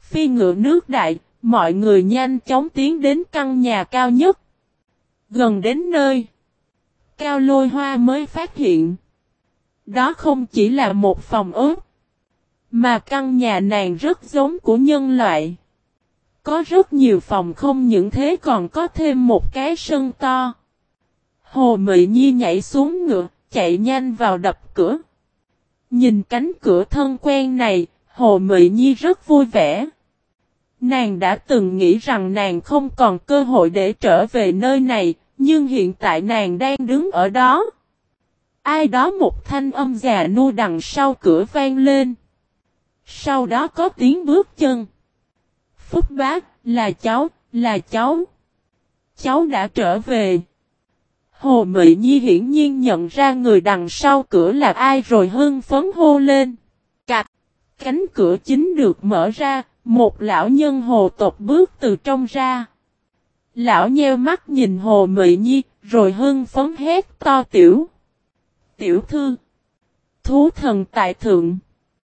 Phi ngựa nước đại, mọi người nhanh chóng tiến đến căn nhà cao nhất. Gần đến nơi. Cao lôi hoa mới phát hiện. Đó không chỉ là một phòng ớt. Mà căn nhà nàng rất giống của nhân loại. Có rất nhiều phòng không những thế còn có thêm một cái sân to. Hồ Mị Nhi nhảy xuống ngựa, chạy nhanh vào đập cửa. Nhìn cánh cửa thân quen này, Hồ Mị Nhi rất vui vẻ. Nàng đã từng nghĩ rằng nàng không còn cơ hội để trở về nơi này, nhưng hiện tại nàng đang đứng ở đó. Ai đó một thanh âm già nua đằng sau cửa vang lên. Sau đó có tiếng bước chân. Phúc bác, là cháu, là cháu. Cháu đã trở về. Hồ Mị Nhi hiển nhiên nhận ra người đằng sau cửa là ai rồi hưng phấn hô lên. Cạch, cánh cửa chính được mở ra, một lão nhân hồ tộc bước từ trong ra. Lão nheo mắt nhìn Hồ Mị Nhi, rồi hưng phấn hét to tiểu. Tiểu thư. Thú thần tại thượng.